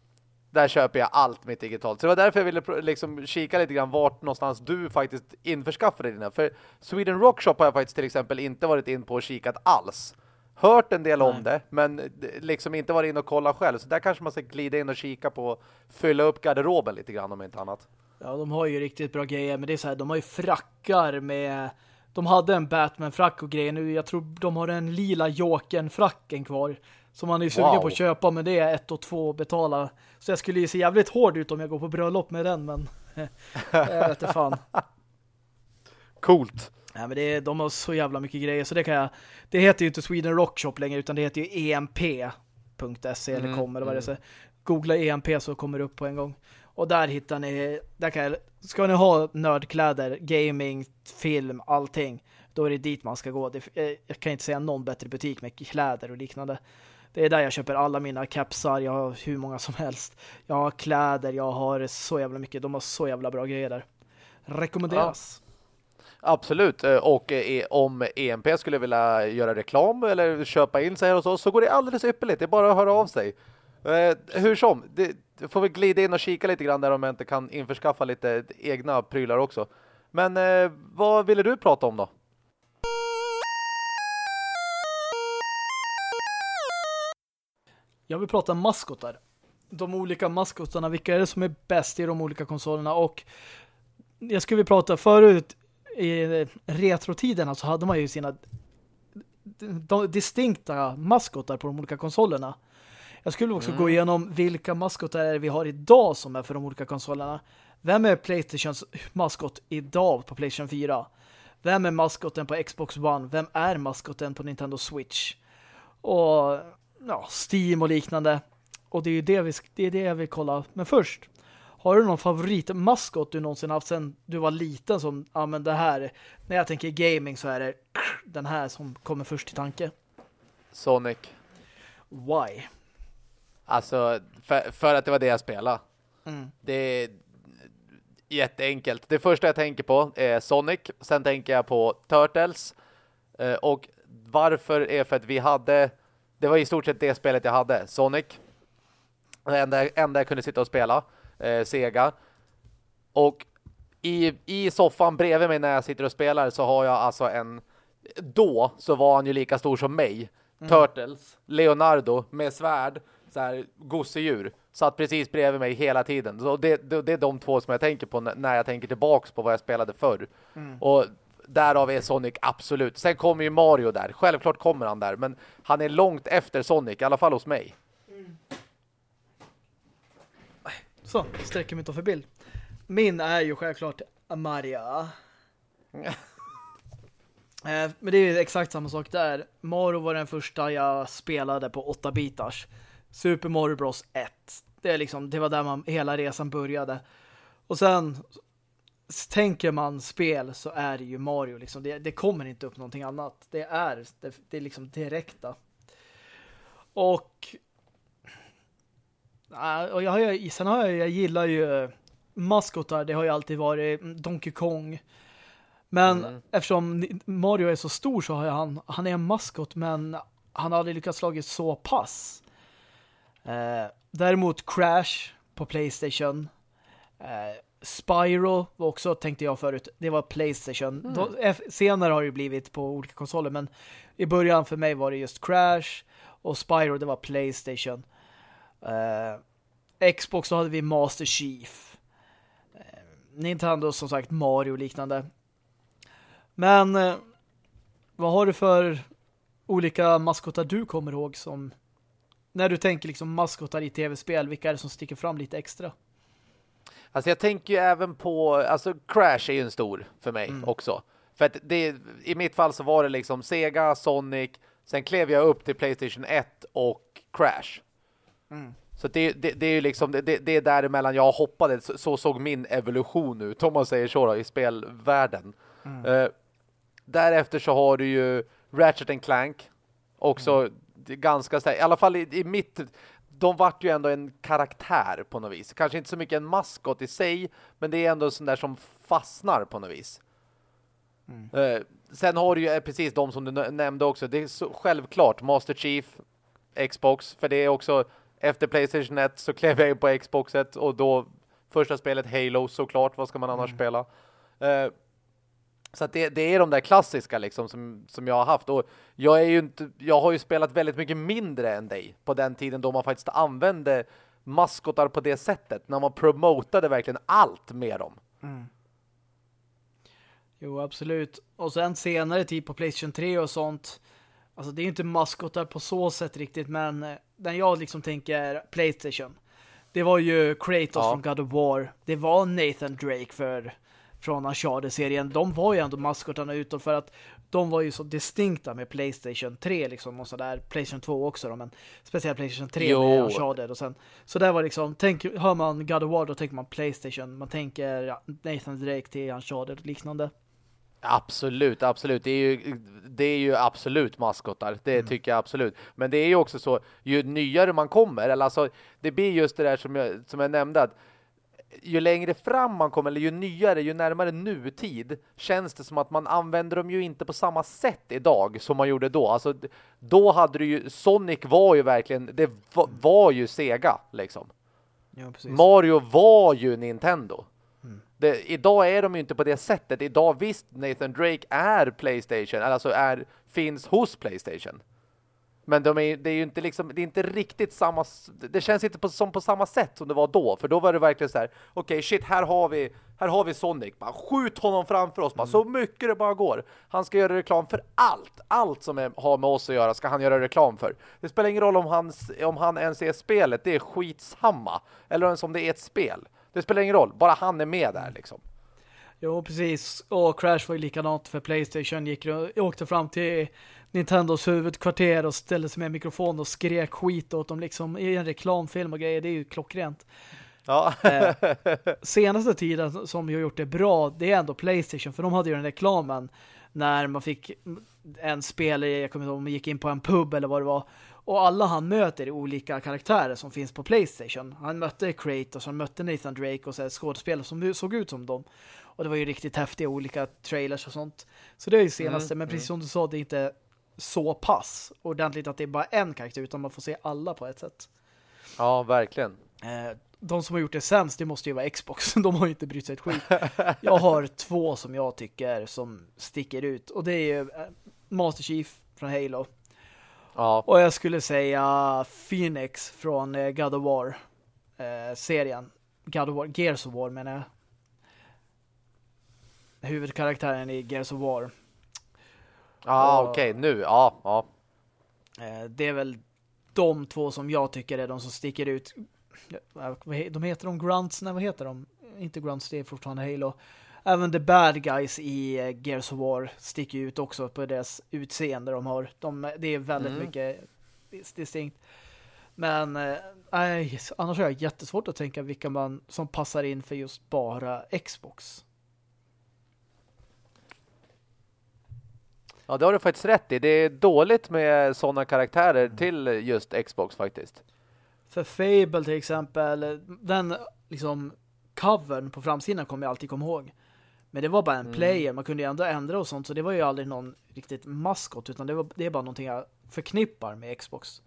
Där köper jag allt mitt digitalt. Så det var därför jag ville liksom kika lite grann vart någonstans du faktiskt införskaffade dina. För Sweden Rock Shop har jag faktiskt till exempel inte varit in på och kikat alls. Hört en del Nej. om det, men liksom inte varit in och kolla själv. Så där kanske man ska glida in och kika på fylla upp garderoben lite grann om inte annat. Ja, de har ju riktigt bra grejer, men det är så här, de har ju frackar med de hade en Batman-frack och grejer nu. Jag tror de har en lila Jokern-fracken kvar. Som man är sugen wow. på att köpa, men det är ett och två att betala. Så jag skulle ju se jävligt hård ut om jag går på bröllop med den, men [LAUGHS] jag vet inte fan. [LAUGHS] Coolt. Ja, men det är, de har så jävla mycket grejer, så det kan jag... Det heter ju inte Sweden Rock Shop längre, utan det heter ju emp.se eller mm, kom, eller vad mm. det är. Googla EMP så kommer det upp på en gång. Och där hittar ni, där kan jag, ska ni ha nördkläder, gaming, film, allting, då är det dit man ska gå. Det, eh, jag kan inte säga någon bättre butik med kläder och liknande. Det är där jag köper alla mina kapsar, jag har hur många som helst. Jag har kläder, jag har så jävla mycket, de har så jävla bra grejer där. Rekommenderas. Ja. Absolut, eh, och eh, e- om EMP skulle vilja göra reklam eller köpa in sig hos oss så går det alldeles ypperligt, det är bara att höra av sig. Eh, hur som, det, får vi glida in och kika lite grann där om jag inte kan införskaffa lite egna prylar också. Men vad ville du prata om då? Jag vill prata maskotar. De olika maskotarna, vilka är det som är bäst i de olika konsolerna? Och jag skulle vilja prata förut i retrotiderna så hade man ju sina distinkta maskotar på de olika konsolerna. Jag skulle också mm. gå igenom vilka maskotar vi har idag som är för de olika konsolerna. Vem är Playstations maskot idag på Playstation 4? Vem är maskoten på Xbox One? Vem är maskoten på Nintendo Switch? Och ja, Steam och liknande. Och det är ju det, vi, det, är det jag vill kolla. Men först, har du någon favoritmaskot du någonsin haft sen du var liten som, ja men det här, när jag tänker gaming så är det den här som kommer först till tanke. Sonic. Why? Alltså, för, för, att det var det jag spelade. Mm. Det, Jätteenkelt. Det första jag tänker på är Sonic. Sen tänker jag på Turtles. Eh, och varför är för att vi hade... Det var i stort sett det spelet jag hade. Sonic. Det enda, enda jag kunde sitta och spela. Eh, Sega. Och i, i soffan bredvid mig när jag sitter och spelar så har jag alltså en... Då så var han ju lika stor som mig. Mm. Turtles. Leonardo med svärd. Så här gosedjur. Satt precis bredvid mig hela tiden. Så det, det, det, är de två som jag tänker på när jag tänker tillbaks på vad jag spelade förr. Mm. Och därav är Sonic absolut. Sen kommer ju Mario där. Självklart kommer han där. Men han är långt efter Sonic. I alla fall hos mig. Mm. Så, sträcker mig inte för bild. Min är ju självklart Maria. [LAUGHS] Eh, men det är exakt samma sak där. Mario var den första jag spelade på 8-bitars. Super Mario Bros 1. Det, är liksom, det var där man, hela resan började. Och sen tänker man spel så är det ju Mario. Liksom. Det, det kommer inte upp någonting annat. Det är, det, det är liksom direkta. Och, och jag, har, sen har jag, jag gillar ju maskotar. Det har ju alltid varit Donkey Kong. Men mm. eftersom Mario är så stor så har han, han är en maskot men han har aldrig lyckats slagit så pass. Eh, däremot Crash på Playstation. Eh, Spyro var också, tänkte jag förut, det var Playstation. Mm. Då, senare har det blivit på olika konsoler, men i början för mig var det just Crash och Spyro, det var Playstation. Eh, Xbox så hade vi Master Chief. Eh, Nintendo som sagt Mario och liknande. Men eh, vad har du för olika maskotar du kommer ihåg som när du tänker liksom maskotar i tv-spel, vilka är det som sticker fram lite extra? Alltså jag tänker ju även på, alltså Crash är ju en stor för mig mm. också. För att det, i mitt fall så var det liksom Sega, Sonic, sen klev jag upp till Playstation 1 och Crash. Mm. Så det, det, det, är ju liksom, det, det är däremellan jag hoppade, så, så såg min evolution ut, om man säger så då, i spelvärlden. Mm. Uh, därefter så har du ju Ratchet Clank, också mm ganska i alla fall i, i mitt de vart ju ändå en karaktär på något vis. Kanske inte så mycket en maskot i sig, men det är ändå sån där som fastnar på något vis. Mm. Uh, sen har du ju eh, precis de som du nämnde också. Det är så självklart Master Chief, Xbox, för det är också efter Playstation 1 så klev jag in på Xboxet och då första spelet Halo såklart, vad ska man annars mm. spela? Uh, så att det, det, är de där klassiska liksom som, som jag har haft. Och jag, är ju inte, jag har ju spelat väldigt mycket mindre än dig på den tiden då man faktiskt använde maskotar på det sättet. När man promotade verkligen allt med dem. Mm. Jo, absolut. Och sen senare tid på Playstation 3 och sånt. Alltså det är inte maskotar på så sätt riktigt. Men eh, när jag liksom tänker Playstation. Det var ju Kratos ja. från God of War. Det var Nathan Drake för från Uncharted-serien, de var ju ändå maskotarna utåt för att de var ju så distinkta med Playstation 3 liksom och sådär, Playstation 2 också då, men speciellt Playstation 3 jo. med Uncharted och sen, så där var liksom, tänk, hör man God of War då tänker man Playstation, man tänker Nathan Drake till Uncharted och liknande. Absolut, absolut. Det är ju, det är ju absolut maskotar. Det mm. tycker jag absolut. Men det är ju också så, ju nyare man kommer, eller alltså, det blir just det där som jag, som jag nämnde, att ju längre fram man kommer, eller ju nyare, ju närmare nutid, känns det som att man använder dem ju inte på samma sätt idag som man gjorde då. Alltså, då hade du ju, Sonic var ju verkligen, det var, var ju Sega, liksom. Ja, Mario var ju Nintendo. Det, idag är de ju inte på det sättet. Idag visst, Nathan Drake är Playstation, alltså är, finns hos Playstation. Men de är, det är ju inte liksom, det är inte riktigt samma, det känns inte på, som på samma sätt som det var då. För då var det verkligen så här, okej okay, shit, här har vi, här har vi Sonic. Bara skjut honom framför oss, bara, mm. så mycket det bara går. Han ska göra reklam för allt. Allt som är, har med oss att göra ska han göra reklam för. Det spelar ingen roll om han, om han ens är spelet, det är skitsamma. Eller ens om det är ett spel. Det spelar ingen roll, bara han är med där liksom. Jo, precis. Och Crash var ju likadant för Playstation. Gick, åkte fram till Nintendos huvudkvarter och ställde sig med mikrofon och skrek skit åt dem liksom i en reklamfilm och grejer. Det är ju klockrent. Ja. eh, senaste tiden som jag gjort det bra, det är ändå Playstation. För de hade ju den reklamen när man fick en spelare, jag kommer inte ihåg gick in på en pub eller vad det var. Och alla han möter är olika karaktärer som finns på Playstation. Han mötte Kratos, han mötte Nathan Drake och så skådespelare som såg ut som dem. Och det var ju riktigt häftiga olika trailers och sånt. Så det är ju senaste, mm, men precis mm. som du sa, det är inte så pass ordentligt att det är bara en karaktär utan man får se alla på ett sätt. Ja, verkligen. Eh, de som har gjort det sämst, det måste ju vara Xbox. [LAUGHS] De har ju inte brytt sig ett skit. Jag har två som jag tycker som sticker ut. Och det är ju eh, Master Chief från Halo. Ja. Och jag skulle säga Phoenix från eh, God of War-serien. God of War, Gears of War menar jag. Huvudkaraktären i Gears of War. Ja, okej. Okay. Nu, ja, ja. Det är väl de två som jag tycker är de som sticker ut. De heter de Grunts? Nej, vad heter de? Inte Grunts, det är fortfarande Halo. Även the bad guys i eh, Gears of War sticker ut också på deras utseende de har. De, det är väldigt mm. mycket distinkt. Men äh, annars är det jättesvårt att tänka vilka man som passar in för just bara Xbox. Ja, det har du faktiskt rätt i. Det är dåligt med sådana karaktärer mm. till just Xbox faktiskt. För Fable till exempel, den liksom covern på framsidan kommer jag alltid komma ihåg. Men det var bara en mm. player, man kunde ju ändå ändra och sånt så det var ju aldrig någon riktigt maskot utan det, var, det är bara någonting jag förknippar med Xbox.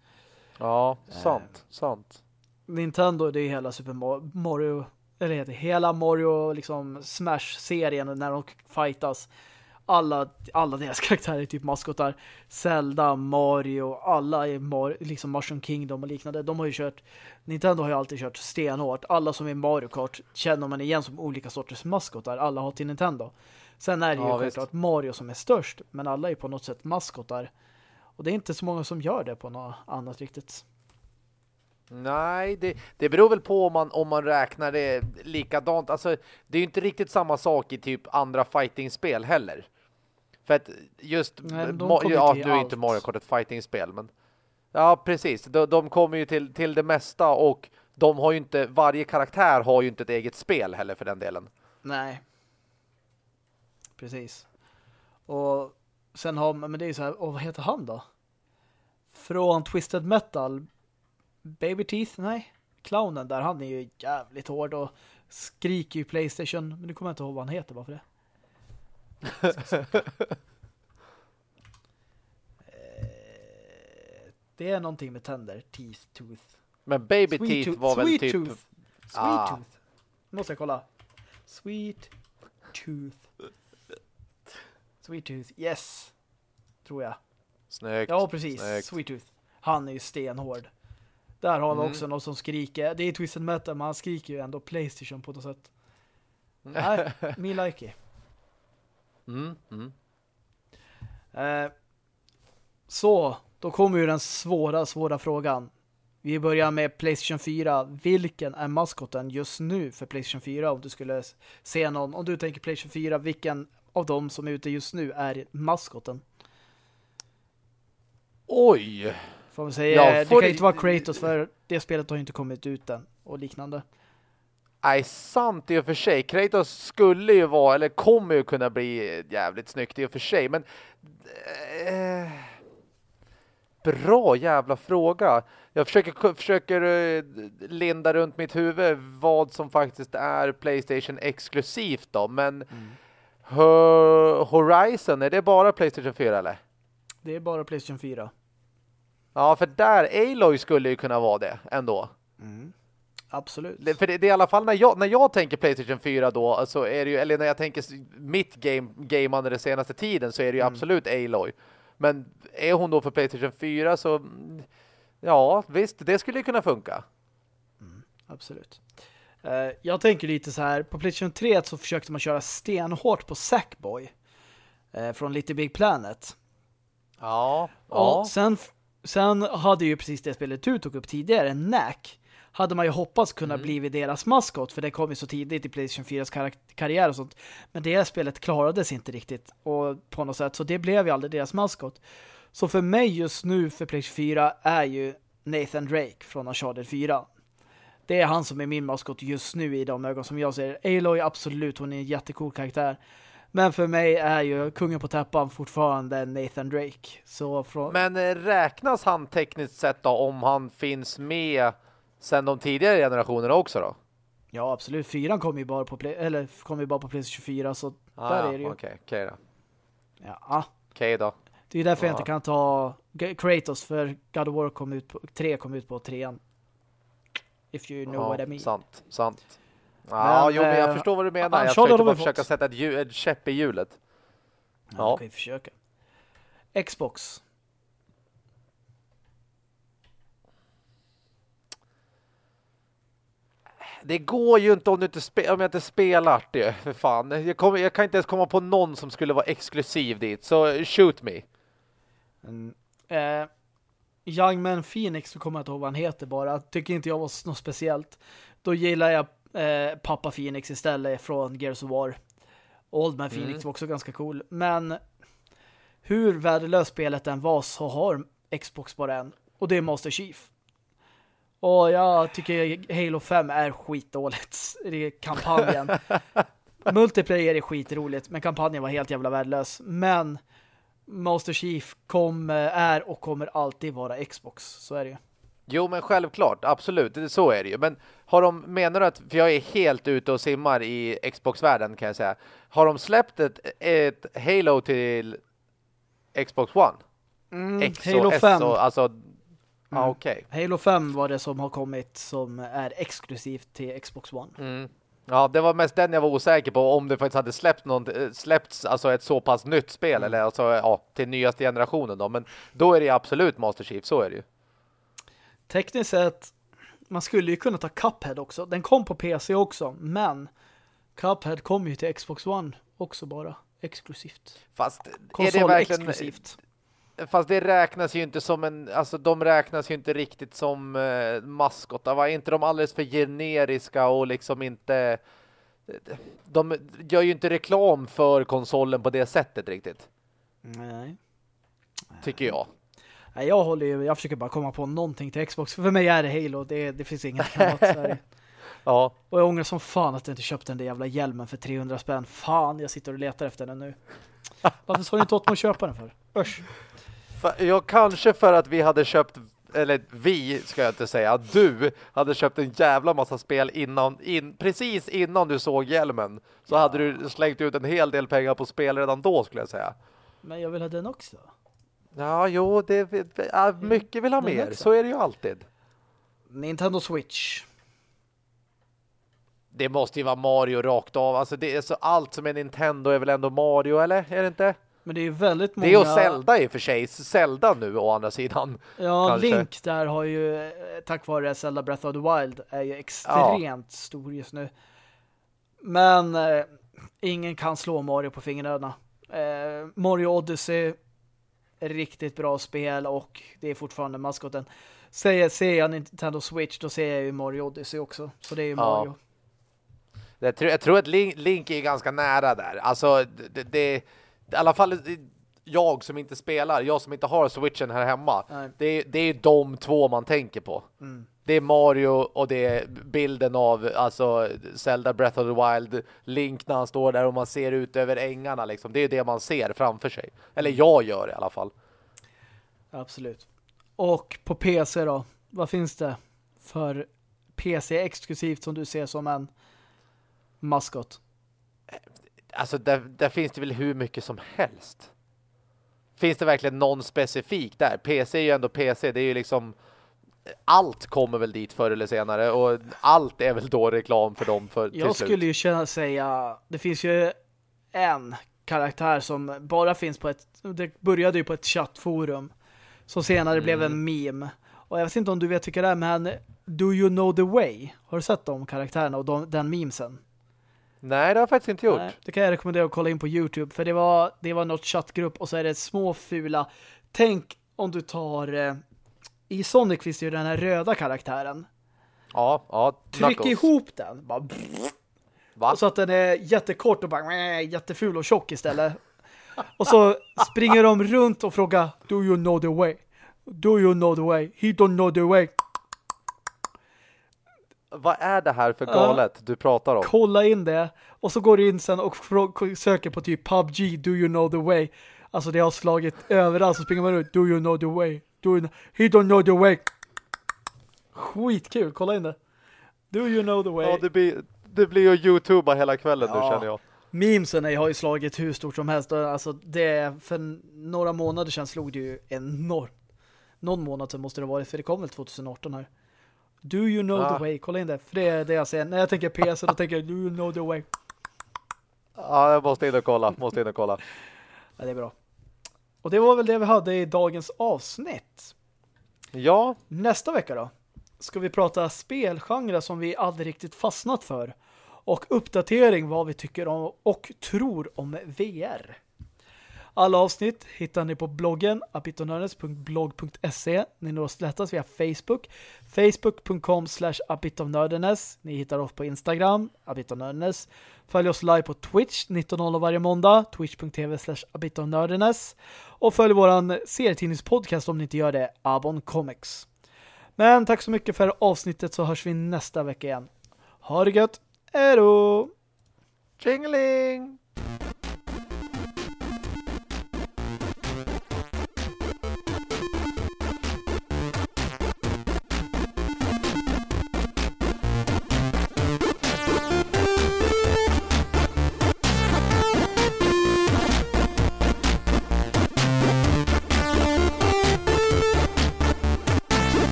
Ja, sant, eh, sant. Nintendo det är hela Super Mario eller heter hela Mario liksom Smash-serien när de fightas alla, alla deras [LAUGHS] karaktärer är typ maskotar. Zelda, Mario, alla är Mar liksom Mushroom Kingdom och liknande. De har ju kört, Nintendo har ju alltid kört stenhårt. Alla som är Mario Kart känner man igen som olika sorters maskotar. Alla har till Nintendo. Sen är det ja, ju självklart Mario som är störst, men alla är på något sätt maskotar. Och det är inte så många som gör det på något annat riktigt. Nej, det, det beror väl på om man, om man räknar det likadant. Alltså, det är ju inte riktigt samma sak i typ andra fighting-spel heller. För att just... Nej, ja, nu är inte Mario Kart ett fighting-spel, men... Ja, precis. De, de kommer ju till, till det mesta och de har ju inte... Varje karaktär har ju inte ett eget spel heller för den delen. Nej. Precis. Och sen har men det är ju så här, och vad heter han då? Från Twisted Metal Baby Teeth, nej. Clownen där, han är ju jävligt hård och skriker ju Playstation, men nu kommer jag inte ihåg vad han heter bara för det. Eh, det är någonting med tänder. Teeth, tooth. Men baby Sweet teeth var väl typ... Tooth. Sweet ah. tooth. Måste jag kolla. Sweet tooth. Sweet tooth. Yes. Tror jag. Snyggt. Ja, precis. Snyggt. Sweet tooth. Han är ju stenhård. Där har vi mm. också någon som skriker. Det är Twisted Metal, men han skriker ju ändå Playstation på något sätt. Nej, me like it. Mm, mm. Eh, så, då kommer ju den svåra, svåra frågan. Vi börjar med Playstation 4. Vilken är maskoten just nu för Playstation 4? Om du skulle se någon, om du tänker Playstation 4, vilken av dem som är ute just nu är maskoten? Oj! Får man säga, ja, det kan inte vara Kratos för det spelet har inte kommit ut än och liknande. Nej, sant i och för sig. Kratos skulle ju vara, eller kommer ju kunna bli jävligt snyggt i och för sig. Men eh, bra jävla fråga. Jag försöker, försöker uh, linda runt mitt huvud vad som faktiskt är Playstation exklusivt då. Men mm. Horizon, är det bara Playstation 4 eller? Det är bara Playstation 4. Ja, för där Aloy skulle ju kunna vara det ändå. Mm. Absolut. För det, det, är i alla fall när jag, när jag tänker Playstation 4 då, så är det ju, eller när jag tänker mitt game, game under den senaste tiden så är det ju mm. absolut Aloy. Men är hon då för Playstation 4 så ja, visst, det skulle kunna funka. Mm, absolut. Uh, jag tänker lite så här, på Playstation 3 så försökte man köra stenhårt på Sackboy uh, från Little Big Planet. Ja, och ja. Sen, sen hade ju precis det spelet du tog upp tidigare, Knack hade man ju hoppats kunna mm. bli deras maskot för det kom ju så tidigt i Playstation 4s kar karriär och sånt. Men det spelet klarades inte riktigt och på något sätt så det blev ju aldrig deras maskot. Så för mig just nu för Playstation 4 är ju Nathan Drake från Uncharted 4. Det är han som är min maskot just nu i de ögon som jag ser. Aloy, absolut, hon är en jättecool karaktär. Men för mig är ju kungen på täppan fortfarande Nathan Drake. Så från... Men eh, räknas han tekniskt sett då om han finns med sen de tidigare generationerna också då? Ja, absolut. Fyran kommer ju bara på play, eller kommer ju bara på PlayStation 24 så Ah, där ja, är det ju. Okej, okej då. Ja, Okej då. det är därför jag Ja. inte kan ta Kratos för God of War kom ut på 3 kom ut på trean. If you know ja, what I mean. Sant, sant. Ja, Men, jo, men jag eh, förstår vad du menar. Jag Uncharted försökte bara försöka sätta ett, hju- ett käpp i hjulet. Ja, Ja. kan ju försöka. Xbox. Det går ju inte om, du inte spe- om jag inte spelar det, för fan. Jag, kommer, jag kan inte ens komma på någon som skulle vara exklusiv dit, så shoot me. Mm. Eh, Young Man Phoenix, du kommer jag inte ihåg vad han heter bara. Tycker inte jag var något speciellt. Då gillar jag eh, Pappa Phoenix istället från Gears of War. Old Man Phoenix Mm. var också ganska cool. Men hur värdelöst spelet än var så har Xbox bara en. Och det är Master Chief. Och jag tycker Halo 5 är skitdåligt. Det är kampanjen. [LAUGHS] Multiplayer är skitroligt, men kampanjen var helt jävla värdelös. Men Master Chief kom, är och kommer alltid vara Xbox. Så är det ju. Jo, men självklart, absolut, det- så är det ju. Men har de, menar du att, för jag är helt ute och simmar i Xbox-världen kan jag säga. Har de släppt ett, ett Halo till Xbox One? X och Mm, Halo S 5. och, alltså, Mm. okej. Halo 5 var det som har kommit som är exklusivt till Xbox One. Mm. Ja, det var mest den jag var osäker på om det faktiskt hade släppt någon, eh, släppts alltså ett så pass nytt spel Mm. eller alltså ja, till nyaste generationen då. Men då är det absolut Master Chief, så är det ju. Tekniskt sett, man skulle ju kunna ta Cuphead också. Den kom på PC också, men Cuphead kom ju till Xbox One också bara. Exklusivt. Fast är det verkligen exklusivt. Fast det räknas ju inte som en, alltså de räknas ju inte riktigt som eh, maskotar, va? Är inte de alldeles för generiska och liksom inte, de gör ju inte reklam för konsolen på det sättet riktigt, Nej. tycker jag. Nej, jag håller ju, jag försöker bara komma på någonting till Xbox. För mig är det Halo, det, det finns inget annat. [LAUGHS] Ja, Och jag ångrar som fan att jag inte köpte den där jävla hjälmen för 300 spänn. Fan, jag sitter och letar efter den nu. [LAUGHS] Varför sa du inte åt mig att köpa den för? Usch. Ja kanske för att vi hade köpt, eller vi ska jag inte säga, du hade köpt en jävla massa spel innan, in, precis innan du såg hjälmen. Så hade du slängt ut en hel del pengar på spel redan då skulle jag säga. Men jag vill ha den också. Ja, jo, det, ja, mycket vill ha Den mer. också. Så är det ju alltid. Nintendo Switch. Det måste ju vara Mario rakt av. Alltså det är så allt som är Nintendo är väl ändå Mario, eller? Är det inte? Men det är ju väldigt många... Det är och Zelda i och för sig. Zelda nu å andra sidan. Ja, kanske. Link där har ju, eh, tack vare Zelda Breath of the Wild, är ju extremt stor just nu. Men eh, ingen kan slå Mario på fingrarna. Eh, Mario Odyssey riktigt bra spel och det är fortfarande maskoten. Säger, ser jag Nintendo Switch, då ser jag ju Mario Odyssey också. Så det är ju Ja. Mario. Jag tror, jag tror att Link, Link är ganska nära där. Alltså, det, det, i alla fall jag som inte spelar, jag som inte har Switchen här hemma. Nej. Det, det är de två man tänker på. Mm. Det är Mario och det är bilden av alltså Zelda Breath of the Wild, Link när han står där och man ser ut över ängarna liksom. Det är det man ser framför sig. Eller jag gör i alla fall. Absolut. Och på PC då? Vad finns det för PC exklusivt som du ser som en maskot? Alltså där, där finns det väl hur mycket som helst. Finns det verkligen någon specifik där? PC är ju ändå PC. Det är ju liksom allt kommer väl dit förr eller senare och allt är väl då reklam för dem för Jag slut. skulle ju känna säga, det finns ju en karaktär som bara finns på ett, det började ju på ett chattforum som senare blev Mm. en meme. Och jag vet inte om du vet vilka det är, men Do You Know The Way? Har du sett de karaktärerna och de, den memesen? Nej, det har jag faktiskt inte gjort. Nej, det kan jag rekommendera att kolla in på Youtube för det var, det var något chattgrupp och så är det små fula. Tänk om du tar eh, i Sonic finns det ju den här röda karaktären. Ja, ja. Tryck Knuckles. ihop den. Bara Va? Och så att den är jättekort och bara jätteful och tjock istället. Och så springer de runt och frågar Do you know the way? Do you know the way? He don't know the way. Vad är det här för galet ja. du pratar om? Kolla in det. Och så går du in sen och söker på typ PubG, do you know the way? Alltså det har slagit överallt så springer man ut, do you know the way? Do you know? He don't know the way. Skitkul, kolla in det. Do you know the way? Ja, det blir, det blir ju YouTuber hela kvällen ja. nu känner jag. Memesen har ju slagit hur stort som helst. Alltså det, för några månader sedan slog det ju enormt. Någon månad sedan måste det vara, för det kom väl 2018 här. Do you know ah. the way? Kolla in det, för det är det jag säger. När jag tänker PC då tänker jag Do you know the way? Ja, jag måste in och kolla. Måste in och kolla. Ja, det är bra. Och det var väl det vi hade i dagens avsnitt. Ja. Nästa vecka då ska vi prata spelgenre som vi aldrig riktigt fastnat för. Och uppdatering vad vi tycker om och tror om VR. Alla avsnitt hittar ni på bloggen apitonördenes.blog.se. Ni når oss lättast via Facebook. Facebook.com slash apitonördenes. Ni hittar oss på Instagram, apitonördenes. Följ oss live på Twitch 19.00 varje måndag. Twitch.tv slash apitonördenes. Och följ våran serietidningspodcast om ni inte gör det, Abon Comics. Men tack så mycket för avsnittet så hörs vi nästa vecka igen. Ha det gött! Hej då! Jingling!